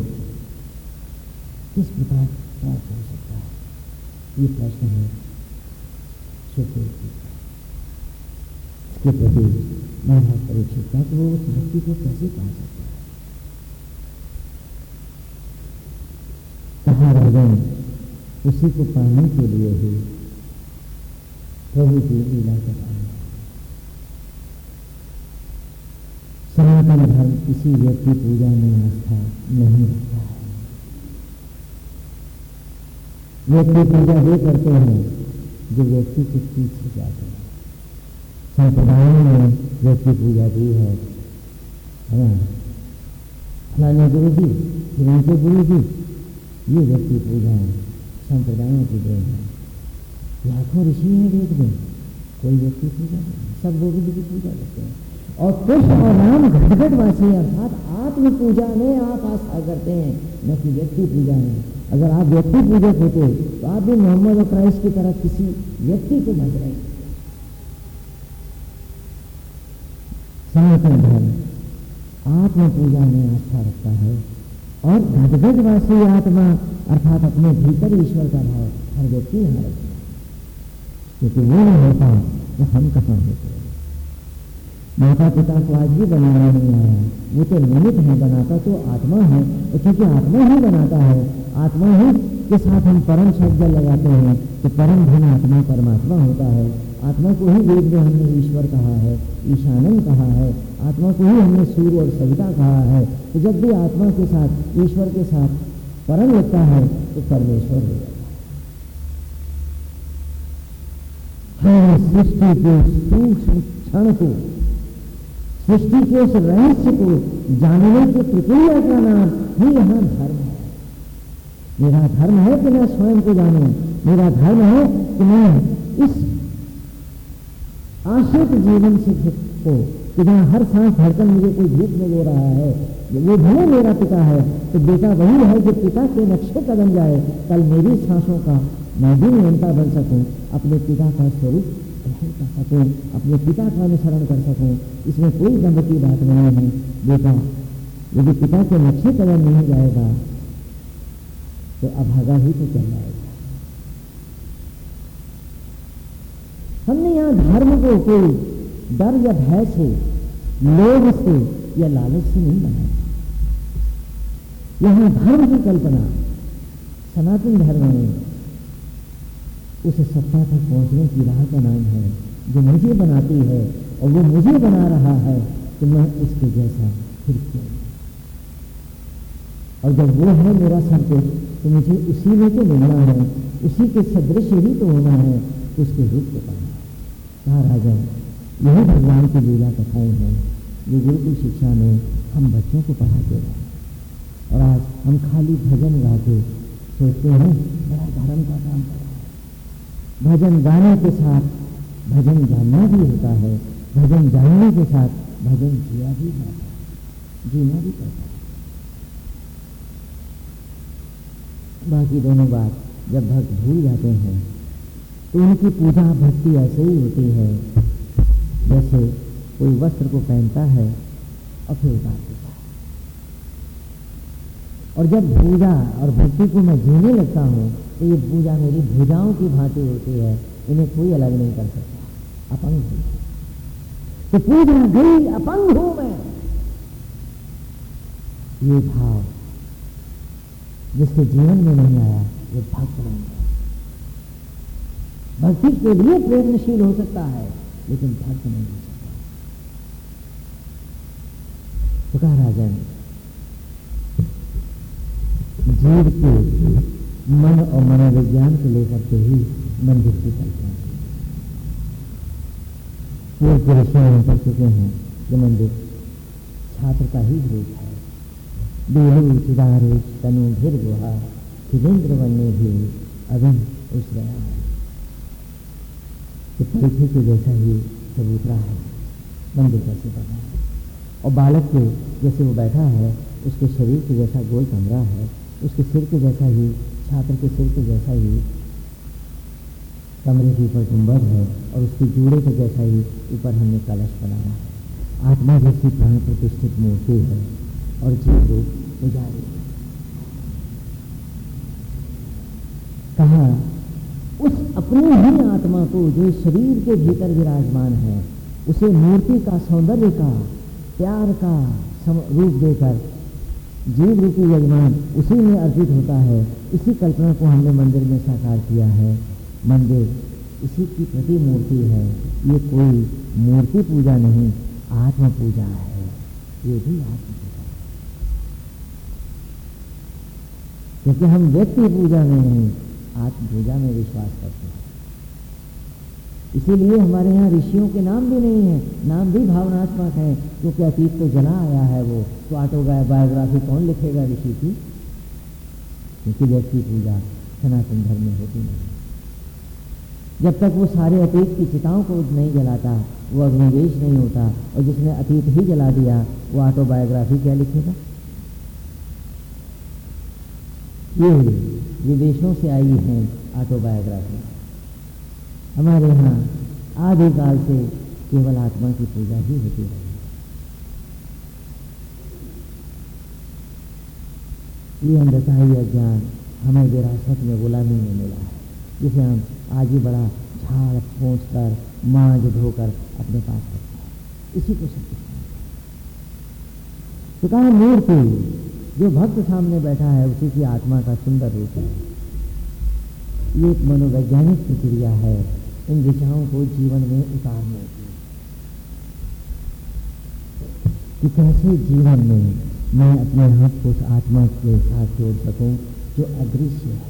किस प्रकार प्राप्त हो सकता है? ये प्रश्न है सुखदेव जी इसके प्रति महाराज परीक्षित था कि वो उस भक्ति को कैसे पा सकता है? कहा राजन उसी को पाने के लिए ही प्रभु की लीला आए सनातन धर्म किसी व्यक्ति पूजा में आस्था नहीं रखता है। व्यक्ति पूजा वे करते हैं जो व्यक्ति के पीछे जाते हैं। संप्रदायों में व्यक्ति पूजा की है। फलाने गुरु जी उनके गुरु जी ये व्यक्ति पूजा है। संप्रदायों की देन है। लाखों ऋषि हैं वेद में कोई व्यक्ति पूजा नहीं सब गोविंद की पूजा करते हैं। और कृष्ण और राम घटघट वासी अर्थात आत्म पूजा में आप आस्था करते हैं। न कि व्यक्ति पूजा में। अगर आप व्यक्ति पूजक होते तो आप भी मोहम्मद और क्राइस्ट की तरह किसी व्यक्ति को भज रहे। सनातन धर्म आत्म पूजा में आस्था रखता है और घटघटवासी आत्मा अर्थात अपने भीतर ईश्वर का भाव हर व्यक्ति यहाँ रखता है क्योंकि वो नहीं होता तो हम कहाँ होते माता पिता को आज भी बनाना नहीं आया। वो तो निमित है बनाता तो आत्मा है, और क्योंकि आत्मा ही बनाता है आत्मा ही, के साथ हम परम शब्द लगाते हैं तो परम धन आत्मा परमात्मा होता है। आत्मा को ही वेद में हमने ईश्वर कहा है ईशानंद कहा है। आत्मा को ही हमने सूर्य और सविता कहा है। तो जब भी आत्मा के साथ, ईश्वर के साथ परम लगता है तो परमेश्वर हो। जाता है, सृष्टि के सूक्ष्म क्षण को, सृष्टि के उस रहस्य को, जानने की प्रक्रिया का नाम ही यहाँ धर्म है मेरा धर्म है कि मैं स्वयं को जानू, मेरा धर्म है कि मैं इस आश्रित जीवन से को, कि जहाँ हर सांस धड़कन मुझे कोई भूख में ले रहा है, वो भले मेरा पिता है तो बेटा वही है जो पिता के नक्शे कदम जाए, कल मेरी सांसों का मैं भी नियंता बन सकूँ, अपने पिता का स्वरूप ग्रहण कर सकूँ, अपने पिता का अनुसरण कर सकूँ, इसमें कोई दंड की बात नहीं है। बेटा, यदि पिता के नक्शे कदम नहीं जाएगा तो अभागा ही तो जाएगा हमने यहाँ धर्म को कोई डर या भय से, लोभ से या लालच से नहीं बनाया। यहाँ धर्म की कल्पना सनातन धर्म में उस सत्ता तक पहुँचने की राह का नाम है, जो मुझे बनाती है और वो मुझे बना रहा है तो मैं उसके जैसा फिर क्यों? और जब वो है मेरा सब तो मुझे उसी में तो मिलना है, उसी के सदृश ही तो होना है, उसके रूप को पाना कहा राजा, यही भगवान की लीला कथाएँ हैं जो गुरुकुल शिक्षा में हम बच्चों को पढ़ाते रहे और आज हम खाली भजन गा के सोचते हैं, बड़ा धर्म का काम कर है। भजन गाने के साथ भजन जानना भी होता है, भजन जानने के साथ भजन जिया भी जाता है। जीना भी पड़ता है। बाकी दोनों बात जब भक्त भूल जाते हैं तो उनकी पूजा भक्ति ऐसे ही होती है, जैसे कोई वस्त्र को पहनता है और फिर उतार देता है। और जब पूजा और भक्ति को मैं जीने लगता हूँ तो ये पूजा मेरी भुजाओं की भांति होती है, इन्हें कोई अलग नहीं कर सकता। अपंग तो पूजा गई, अपंग हूँ मैं। ये भाव जिसके जीवन में नहीं आया वो भक्त नहीं भक्ति के लिए प्रेरणशील हो सकता है, लेकिन भक्त नहीं हो सकता। तो कहा राजन जीव के मन और मनोविज्ञान को लेकर के ही मंदिर की कल्पना पूर्व ऋषि हम कर चुके हैं कि मंदिर छात्र का ही रूप है। बेलू चिदारू तनु भीर गुहा खिलेन्द्र बनने भी अभिन उस गया है। कि परीक्षे के जैसा ही चबूतरा है, मंदिर कैसे बना है। और बालक के जैसे वो बैठा है, उसके शरीर के जैसा गोल कमरा है, उसके सिर के जैसा ही, छात्र के सिर के जैसा ही कमरे के ऊपर गुंबद है, और उसके जूड़े के जैसा ही ऊपर हमने कलश बनाया है। आत्मा जैसी प्राण प्रतिष्ठित मूर्ति है। और जीव रूप पुजारी कहा, उस अपनी ही आत्मा को जो शरीर के भीतर विराजमान है, उसे मूर्ति का सौंदर्य का, प्यार का रूप देकर जीव रूपी यजमान उसी में अर्पित होता है। इसी कल्पना को हमने मंदिर में साकार किया है। मंदिर इसी की प्रति मूर्ति है। ये कोई मूर्ति पूजा नहीं आत्म पूजा है। ये भी आत्म क्योंकि हम व्यक्ति पूजा में नहीं आत्म पूजा में विश्वास करते हैं। इसीलिए हमारे यहाँ ऋषियों के नाम भी नहीं है, नाम भी भावनात्मक है। क्योंकि अतीत तो जला आया है वो तो ऑटो बायोग्राफी कौन लिखेगा ऋषि की? क्योंकि व्यक्ति पूजा सनातन धर्म में होती नहीं। जब तक वो सारे अतीत की चिताओं को नहीं जलाता, वो अग्निवेश नहीं होता, और जिसने अतीत ही जला दिया, वो ऑटोबायोग्राफी क्या लिखेगा? ये विदेशों से आई है ऑटोबायोग्राफी हमारे यहाँ आदिकाल से केवल आत्मा की पूजा ही होती रही ये अंधता अज्ञान हमें विरासत में गुलामी में मिला है, जिसे हम आज ही बड़ा झाड़ पोंछ कर, मांझ धोकर अपने पास रखते हैं। इसी को सब तो कहा मूर्ति जो भक्त सामने बैठा है, उसी की आत्मा का सुंदर रूप है। ये एक मनोवैज्ञानिक प्रक्रिया है। इन दिशाओं को जीवन में उतारने की। कि कैसे जीवन में मैं अपने हाथ को उस आत्मा के साथ जोड़ सकूँ, जो अदृश्य है।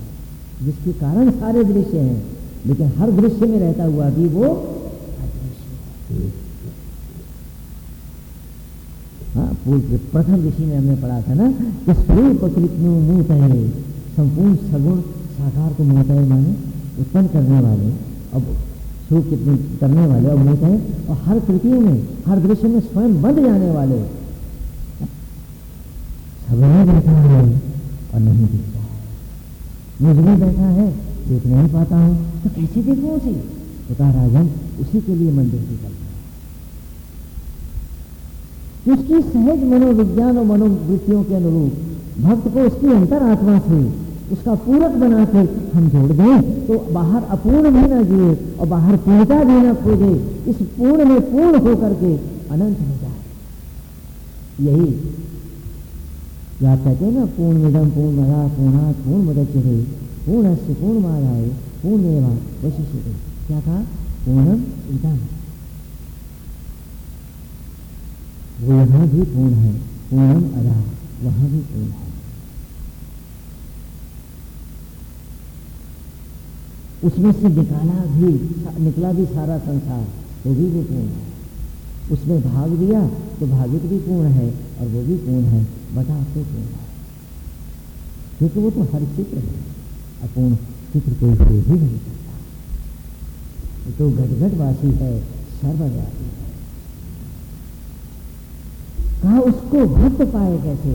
जिसके कारण सारे दृश्य हैं, लेकिन हर दृश्य में रहता हुआ भी वो अदृश्य है। हाँ पूर्व प्रथम ऋषि में हमने पढ़ा था ना कि स्वरूप कृष्ण मूत संपूर्ण सगुण साकार को मूत माने उत्पन्न करने वाले। अब स्वरूप कितने करने वाले और मूत है और हर कृतियों में, हर दृश्य में स्वयं बंध जाने वाले। सबने बैठा है और नहीं दिखता है। मुझमें बैठा है, देख नहीं पाता हूँ। तो कैसे देखो उसे? बता राजन उसी के लिए मंदिर की कल्पना उसकी सहज मनोविज्ञान और मनोवृत्तियों के अनुरूप। भक्त को उसकी अंतरात्मा से उसका पूरक बना के हम जोड़ दें। तो बाहर अपूर्ण भी ना जिए और बाहर पूर्णता भी ना खोजे, इस पूर्ण में पूर्ण होकर के अनंत हो जाए। यही जो आप कहते हैं ना, पूर्ण मिदम पूर्ण मदा पूर्णा पूर्ण मदच्य पूर्ण से पूर्ण मायाए पूर्ण एवं वशिष्य क्या था पूर्णम इदम वो यहाँ भी पूर्ण है। पूर्णम अदा वहाँ भी पूर्ण है। उसमें से निकाला भी, निकला भी सारा संसार, वो भी वो पूर्ण है। उसमें भाग दिया तो भागित भी पूर्ण है और वो भी पूर्ण है बटा तो पूर्ण है। क्योंकि वो तो हर चित्र है, अपूर्ण चित्र कोई भी नहीं सकता वो तो गटगटवासी है, सर्वव्यापी है। कहा उसको भक्त पाए कैसे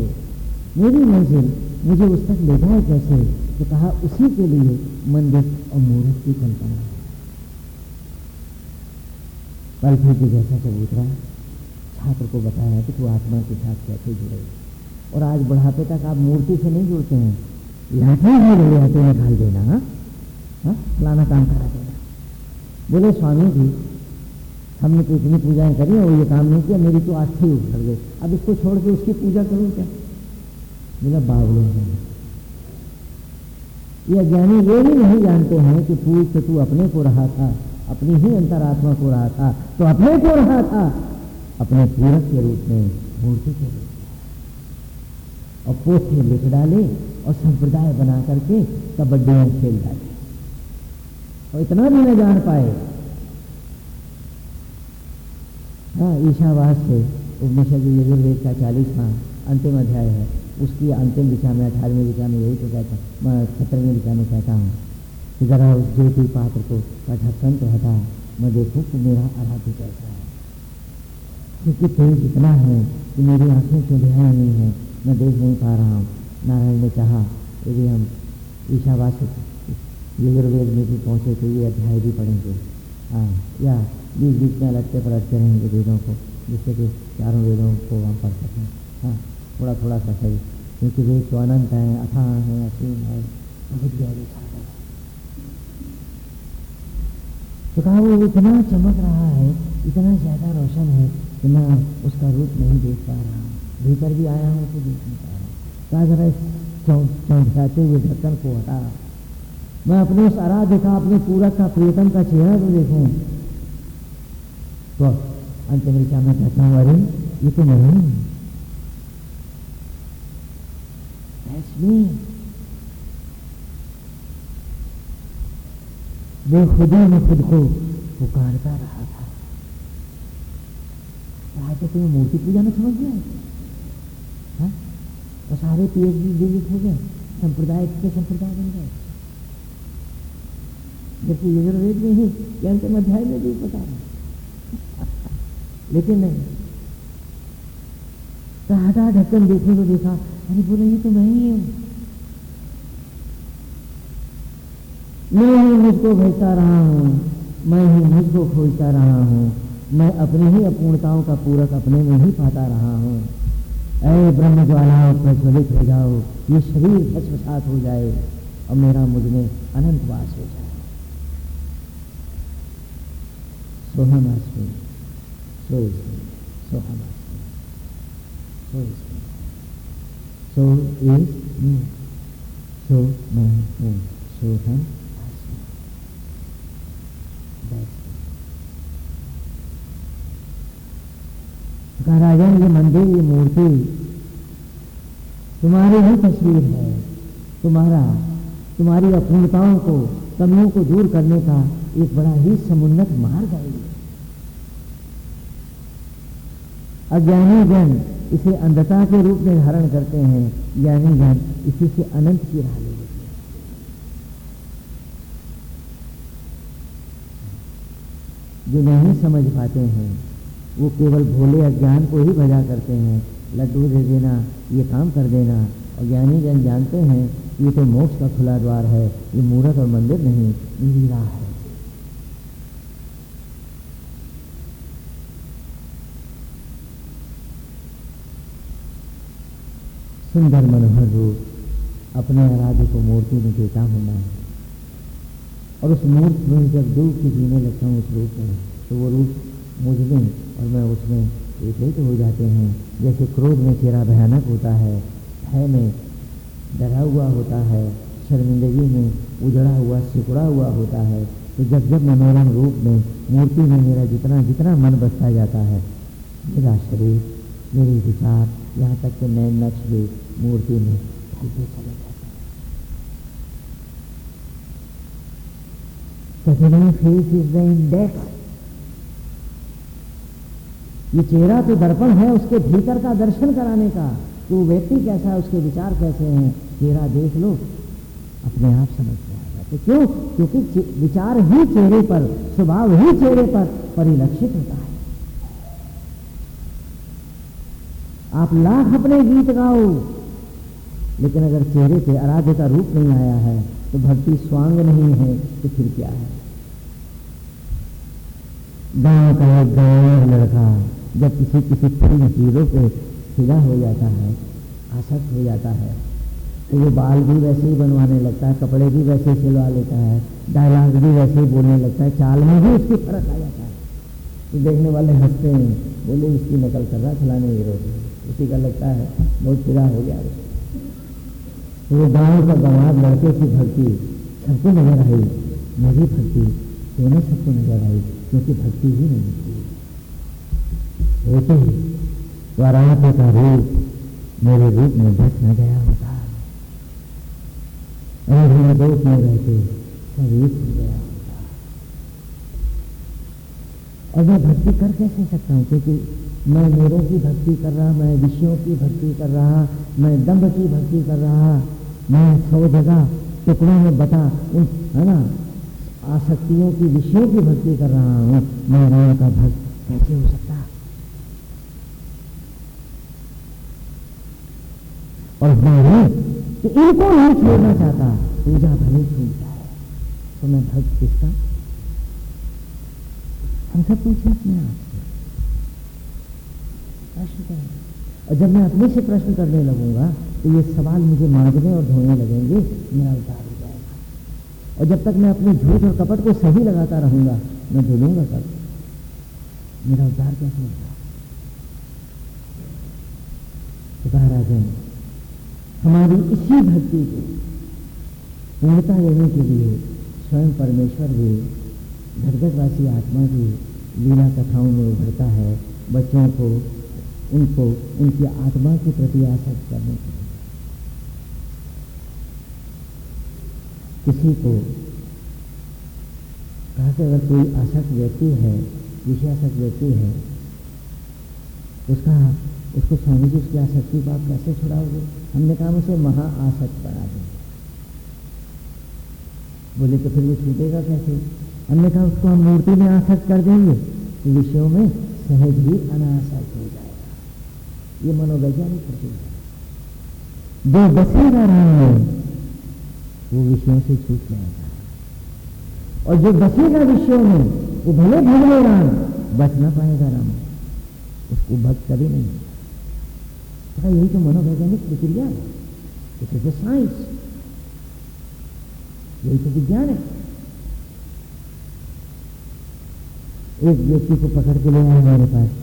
मेरी मंजिल मुझे उस तक ले जाए कैसे तो कहा उसी के लिए मंदिर और मूर्त की कल्पना है। फिर के जैसा सब उतरा छात्र को बताया कि तू आत्मा के साथ कैसे जुड़े। और आज बुढ़ापे तक आप मूर्ति से नहीं जुड़ते हैं। लाठी ही ले जाते हैं निकाल देना हाँ? फलाना काम करा देना। बोले, स्वामी जी हमने तो इतनी पूजाएँ करी और ये काम नहीं किया, मेरी तो आस्था ही उखड़ गई। अब इसको छोड़ के उसकी पूजा करूँ क्या? बोला बावले हैं। ये अज्ञानी ये भी नहीं जानते हैं कि पूज तो तू अपने को रहा था, अपनी ही अंतरात्मा को रहा था तो अपने को रहा था, अपने पूरक के रूप में मूर्ति के रूप में और पोथे लिख डाले और संप्रदाय बना करके कबड्डियाँ खेल डाले। और इतना भी न जान पाए हाँ ईशावास से उपनिषद यजुर्वेद का चालीसवा अंतिम अध्याय है। उसकी अंतिम दिशा में, अठारहवीं दिशा में यही तो कहता, मैं सत्रहवीं दिशा में कहता हूँ कि जरा उस ज्योति पात्र को का ढक्कन तो हटा, मैं देखूँ कि मेरा आराध्य कैसा है। क्योंकि तेज इतना है कि मेरी आँखें ध्यान नहीं है, मैं देख नहीं पा रहा हूँ। नारायण ने चाहा यदि हम ईशावास यजुर्वेद में भी पहुँचे तो ये अध्याय भी पढ़ेंगे। हाँ या बीच बीच में अलटते पलटते रहेंगे वेदों को, जिससे कि चारों वेदों को हम पढ़ सकें। हाँ थोड़ा थोड़ा सा सही। क्योंकि वे तो अनंत हैं, अथाह हैं, असीम है बहुत सागर तो कहा वो, इतना चमक रहा है, इतना ज़्यादा रोशन है कि मैं उसका रूप नहीं देख पा रहा हूँ। भीतर भी आया हूँ तो देख नहीं पा रहा कहा जरा चौंधाते हुए ढक्कन को हटा। मैं अपने उस आराध्य का, अपने पूरक का, प्रियतम का चेहरा तो देखूँ तो में ऋचा में कहता हूँ अरे ये तो नहीं खुदा में खुद को पुकारता रहा था आज तो तुम्हें मूर्ति पूजा में समझ गया हाँ? और सारे पीएचडी डिजिट हो गए संप्रदाय के संप्रदाय बन गए जबकि यजुर्वेद में ही अंतिम अध्याय में भी पता है लेकिन नहीं। तो ढक्कन देखने को देखा। अरे बोले, ये तो मैं ही हूँ। मैं ही मुझको भेजता रहा हूँ। मैं ही मुझको खोजता रहा हूँ। मैं अपनी ही अपूर्णताओं का पूरक अपने में ही पाता रहा हूँ। अरे ब्रह्म ज्वालाओं प्रज्वलित हो जाओ। ये शरीर भस्मसात हो जाए और मेरा मुझमें अनंत वास हो जाए। सोहमास्मी सो सोहमास्मी सो सो इज़ मी सो मैं हूँ सो हम राजा ये मंदिर ये मूर्ति तुम्हारी ही तस्वीर है। तुम्हारा, तुम्हारी अपूर्णताओं को कमियों को दूर करने का एक बड़ा ही समुन्नत मार्ग है। अज्ञानी जन इसे अंधता के रूप में धारण करते हैं, ज्ञानी जन इसी से अनंत की राह लेते हैं। जो नहीं समझ पाते हैं, वो केवल भोले अज्ञान को ही भजा करते हैं। लड्डू दे देना, ये काम कर देना। और ज्ञानी जन जानते हैं, ये तो मोक्ष का खुला द्वार है, ये मूर्त और मंदिर नहीं राह है। सुंदर मनोहर रूप अपने आराध्य को मूर्ति में देता हूँ मैं। और उस मूर्ति में जब दुख की जीने लगता हूँ उस रूप में तो वो रूप मुझमें और मैं उसमें एक हो जाते हैं। जैसे क्रोध में चेहरा भयानक होता है, भय में डरा हुआ होता है, शर्मिंदगी में उजड़ा हुआ, सिकुड़ा हुआ होता है तो जब जब मनोरम रूप में मूर्ति में मेरा जितना जितना मन बसता जाता है, मेरा शरीर, मेरे विचार यहाँ तक कि नए नक्श भी मूर्ति में ढलते चले जाते हैं फेस इज़ द इंडेक्स ये चेहरा तो दर्पण है उसके भीतर का दर्शन कराने का कि वो व्यक्ति कैसा है उसके विचार कैसे हैं चेहरा देख लो अपने आप समझ में आएगा तो क्यों? क्योंकि विचार ही चेहरे पर, स्वभाव ही चेहरे पर परिलक्षित होता है। आप लाख अपने गीत गाओ। लेकिन अगर चेहरे पे आराध्य का रूप नहीं आया है तो भक्ति स्वांग नहीं है तो फिर क्या है? गाँव का एक गाँव लड़का जब किसी किसी फ़िल्म हीरो पे फिदा हो जाता है, आसक्त हो जाता है तो वो बाल भी वैसे ही बनवाने लगता है, कपड़े भी वैसे ही सिलवा लेता है डायलॉग भी वैसे ही बोलने लगता है, चाल में भी उसकी फ़र्क आ जाता है। तो देखने वाले हँसते हैं, बोले, इसकी नकल कर रहा खिलाने हीरो उसी का लगता है, बहुत फिदा हो गया। तो वो गाँव का गंवार लड़के की भक्ति सबको नज़र आई मेरी भक्ति दोनों सबको नज़र आई, क्योंकि भक्ति ही नहीं मिलती होते ही स्वरात का रूप मेरे रूप में बच न गया होता। और हम दोष में रहते सब एक हो गया होता। और मैं भक्ति कर कैसे सकता हूँ? क्योंकि मैं मेरों की भक्ति कर रहा, मैं विषयों की भक्ति कर रहा, मैं दम्भ की भक्ति कर रहा, मैं सौ जगह टुकड़ों में बता उन, है ना, आसक्तियों की विषयों की भक्ति कर रहा हूँ। मैं राम का भक्त कैसे हो सकता? और मैं कि इनको नहीं छोड़ना चाहता, पूजा भले छूट जाए तो मैं भक्त किसका? हम सब पूछे अपने आप। प्रश्न करें। और जब मैं अपने से प्रश्न करने लगूँगा तो ये सवाल मुझे मांगने और धोने लगेंगे, मेरा उतार हो जाएगा। और जब तक मैं अपने झूठ और कपट को सही लगाता रहूँगा, मैं भूलूँगा कब? मेरा उद्धार कैसे होगा राजन हमारी इसी भक्ति को पूर्णता लेने के लिए स्वयं परमेश्वर भी घरगतवासी आत्मा भी लीला कथाओं में उभरता है, बच्चों को उनको, उनकी आत्मा के प्रति आसक्त करने के किसी को कहा कि अगर कोई आसक्त व्यक्ति है, विषयासक्त व्यक्ति है, उसका, उसको स्वामी जी उसकी आसक्ति को आप कैसे छुड़ाओगे? हमने कहा उसे महा आसक्त बना दें बोले तो फिर वो छूटेगा कैसे? हमने कहा, उसको हम मूर्ति में आसक्त कर देंगे तो विषयों में सहज ही अनासक्त हो जाएगा। ये मनोवैज्ञानिक है। जो बसेगा राम वो विषयों से छूट जाएगा। और जो बसेगा विषयों में, वो भले भगवे राम, बच ना पाएगा राम। उसको भक्त कभी नहीं होगा। यही तो मनोवैज्ञानिक प्रक्रिया है। इट इज़ साइंस यही तो विज्ञान है। एक व्यक्ति को पकड़ के ले आए मेरे पास।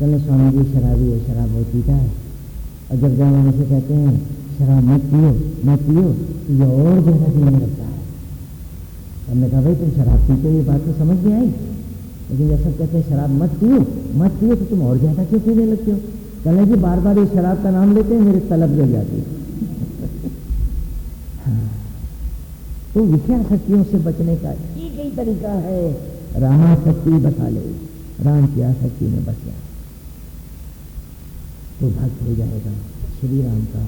चलो स्वामी जी, शराबी है, शराब बहुत पीता है। और जब जब से कहते हैं, शराब मत पियो मत पियो तो ये और ज़्यादा पीने लगता है। हमने कहा, भाई, तुम शराब पीते ये बात तो समझ में आई। लेकिन जब सब कहते हैं, शराब मत पियो मत पियो तो तुम और ज़्यादा क्यों पीने लगते हो? कल जी बार बार ये शराब का नाम लेते हैं, मेरे तलब जल जाती है। *laughs* हाँ। तो विख्या शक्तियों से बचने का एक ही तरीका है, रामा शक्ति बता ले। राम की आसक्ति में बच जाए तो भक्त हो जाएगा श्री राम का,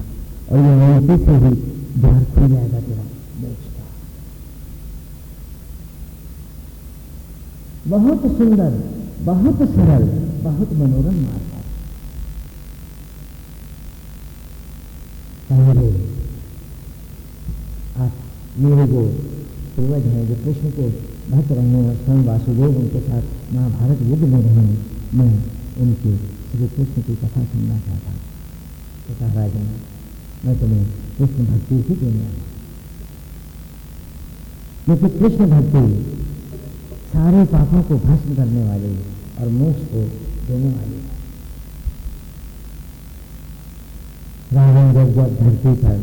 और ये वैसे से ही द्वार खुल जाएगा तेरा मोक्ष का। बहुत सुंदर, बहुत सरल, बहुत मनोरम मार्ग है। पहले, आप मेरे जो पूर्वज हैं, जो कृष्ण के भक्त रहे और स्वयं वासुदेव उनके साथ महाभारत युद्ध में रहे मैं उनकी श्री कृष्ण की कथा सुनना चाहता हूँ कथा राजा मैं तुम्हें कृष्ण भक्ति ही देने आया क्योंकि कृष्ण भक्ति सारे पापों को भस्म करने वाली और मोक्ष को देने वाली रावण जब जब धरती पर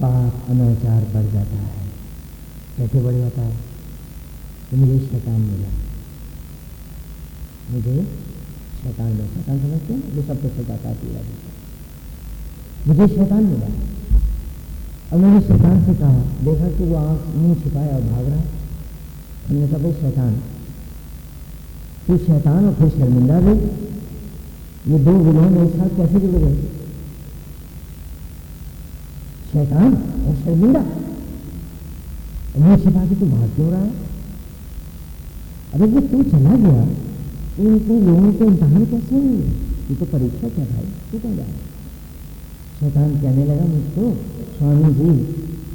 पाप अनाचार बढ़ जाता है कैसे बढ़ जाता है तो मुझे शैतान मिला मुझे शैतान में, शैतान समझते हैं? जो सबको सताता पूरा मुझे शैतान मिला। और मैंने शैतान से कहा, देखा कि वो आँख मुँह छिपाया और भाग रहा है। हमने कहा, भाई शैतान, तू शैतान और फिर शर्मिंदा भी? ये दो गुणों में एक साथ कैसे जुड़ गए शैतान और शर्मिंदा? मुँह छिपा के तू भाग क्यों रहा है? अरे वो तू चला गया। इतने लोगों के इम्तहान कैसे हुए? तू तो परीक्षा क्या भाई तू क्या जा शैतान कहने लगा, मुझको स्वामी जी,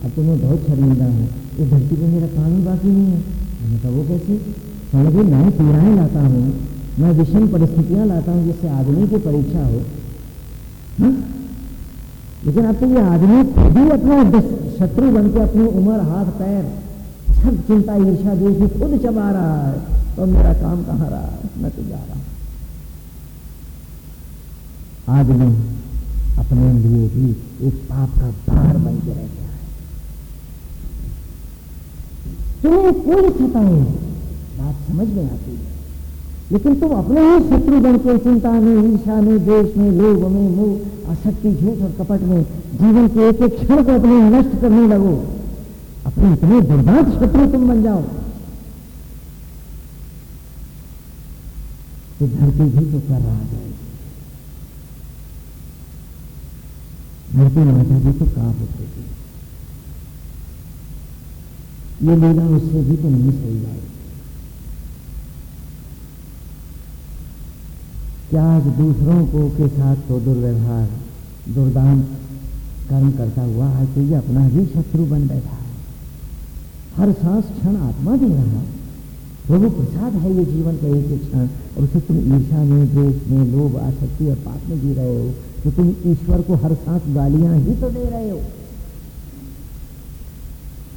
अब तो मैं बहुत शर्मिंदा हूँ। इस धरती पर मेरा काम ही बाकी नहीं है। मैंने कहा, वो कैसे? स्वामी जी, मैं पीड़ाएँ लाता हूँ। मैं विषम परिस्थितियाँ लाता हूँ जिससे आदमी की परीक्षा हो। हा? लेकिन अब तो ये आदमी खुद ही अपना शत्रु बन के अपनी उम्र, हाथ, पैर, सब चिंता ईर्षा देश खुद चबा रहा है। तो मेरा काम कहाँ रहा? मैं तो जा रहा आदमी अपने लिए भी एक पाप का भार बन के रह गया है। तुम्हें कोई सताए बात समझ में आती है। लेकिन तुम अपने ही शत्रु बन के चिंता में ईर्षा में देश में, लोभ में, मोह, आसक्ति, झूठ और कपट में जीवन के एक एक क्षण को अपने नष्ट करने लगो। अपने इतने दुर्दांत शत्रु तुम बन जाओ। तो धरती भी तो कर रहा है। धरती माता भी तो काप उठेगी ये लीला उससे भी तो नहीं सही जाएगी क्या आज दूसरों को के साथ तो दुर्व्यवहार दुर्दान कर्म करता हुआ आज तो ये अपना ही शत्रु बन बैठा है। हर सांस क्षण आत्मा दे रहा प्रभु प्रसाद है ये जीवन का एक क्षण, और उसे तुम ईर्षा में द्वेष में लोभ, आसक्ति और पाप में जी रहे हो तो तुम ईश्वर को हर सांस गालियाँ ही तो दे रहे हो।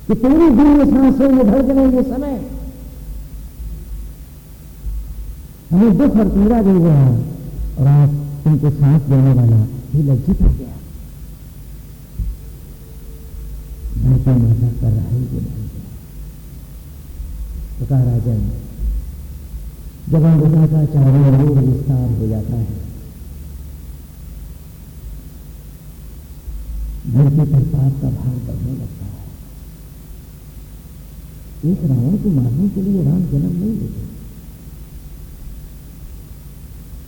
कि तेरी दिव्य सांस ये धड़कने ये समय। हमें दुख और पीड़ा दे गया और आज तुमको सांस देने वाला भी लज्जित हो गया। धरती माता कर रहा है नहीं। तो कहा राजन जब अंगुजा का चारों ओर विस्तार हो जाता है, धरती पर पाप का भार बढ़ने लगता है। एक रावण को मारने के लिए राम जन्म नहीं लेते।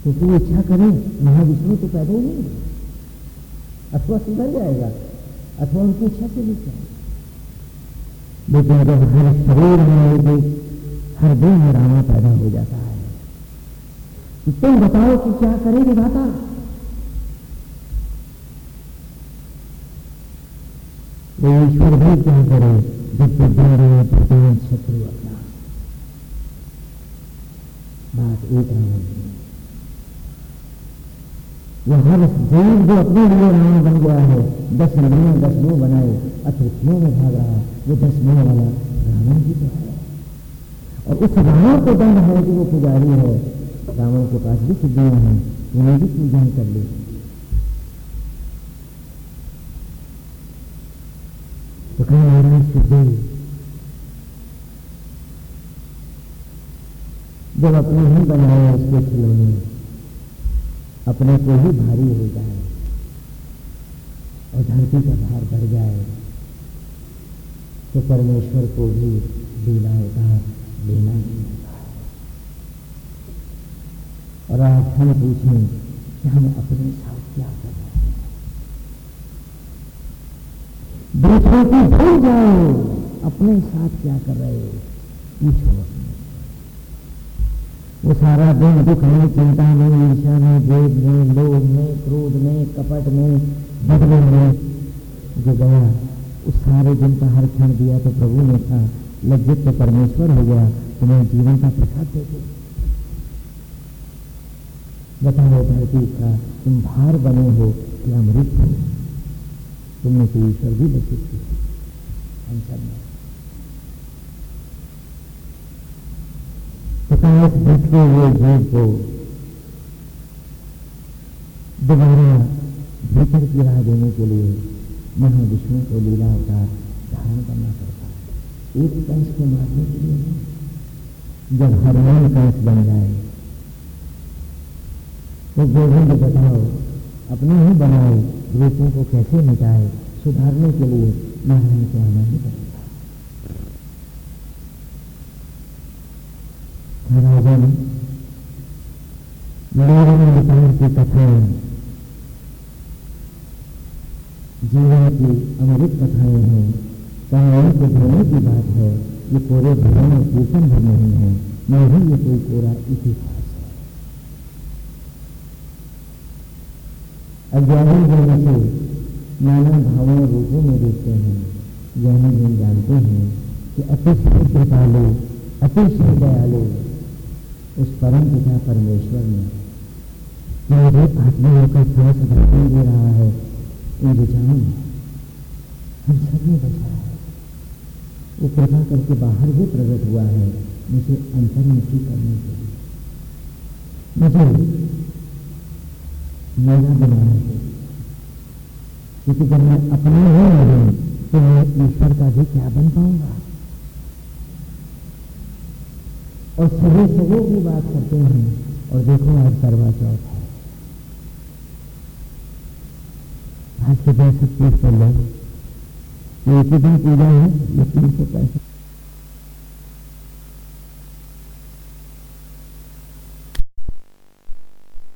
तो तू इच्छा करे, महाविष्णु तो पैदा ही नहीं अथवा सुधर जाएगा, अथवा उनकी इच्छा से नहीं जाएगा। लेकिन जब हर शरीर में हर में रामा पैदा हो जाता है। तो तुम बताओ कि क्या करेगी वो ईश्वर भी क्या करे, जब तो दिन रहे प्रतिदिन शत्रु अपना। बात एक रावण वो हर जीव जो अपने लिए रावण बन गया है, दस नदियों, दस मुँह बनाए अतृप्तियों में भाग रहा वो दस मुँह वाला रावण जी तो है। और उस रावण को दंड है कि वो पुजारी है। रावण के पास भी सिद्धियाँ हैं उन्हें भी पूजन कर ली तो कहीं महाराज सिद्धि जब अपने ही बनाए उसके खिलौने, अपने को ही भारी हो जाए और धरती का भार बढ़ जाए तो परमेश्वर को भी लीला लेना ही होता और आप हम पूछें कि हम अपने साथ क्या कर रहे हैं? दूसरों को भूल जाओ, अपने साथ क्या कर रहे हो? पूछो वो सारा दिन दुख में, चिंता में ईर्षा में वेद में, लोभ में, क्रोध में, कपट में, बदले में जो गया, उस सारे दिन का हर क्षण दिया तो प्रभु ने कहा लज्जित तो परमेश्वर हो गया, तुम्हें जीवन का प्रसाद दे दे। बताओ धरती का, तुम भार बने हो कि अमृत हो तुमने तो ईश्वर भी लज्जित किया। हम सब प्रकाश भटके हुए जीव को दोबारा भीतर की राह देने के लिए महाविष्णु को लीला का धारण करना पड़ता एक कंस को मारने के लिए नहीं जब हरमान कंस बन जाए तो गोविंद बताओ, अपने ही बनाए रूपों को कैसे मिटाए, सुधारने के लिए नारायण को आना ही पड़ेगा राजन मेरे अवतार की कथा, जीवन की अमृत कथाएँ हैं। कहानियों को धोने की बात है। ये कोरे भजन और कीर्तन भी नहीं है। न ही ये कोई कोरा इतिहास है। अज्ञानी जन से नाना भावों रूपों में देखते हैं। ज्ञानी जन जानते हैं कि अतिशय कृपालु अतिशय दयालु उस परम पिता परमेश्वर ने मेरे आत्मा का दर्शन दे रहा है। इन विचारों में हम में बचा है। वो कृपा करके बाहर भी प्रकट हुआ है मुझे अंतर्मुखी करने के लिए। मुझे मेरा बनाने के लिए। क्योंकि जब मैं अपना ही नहीं तो मैं ईश्वर का भी क्या बन पाऊँगा? और सभी सबों की बात करते हैं, और देखो आज करवा चौथ है। आज के पैसे तीस कर लो एक कितनी पूजा है ये तीन सौ पैंसठ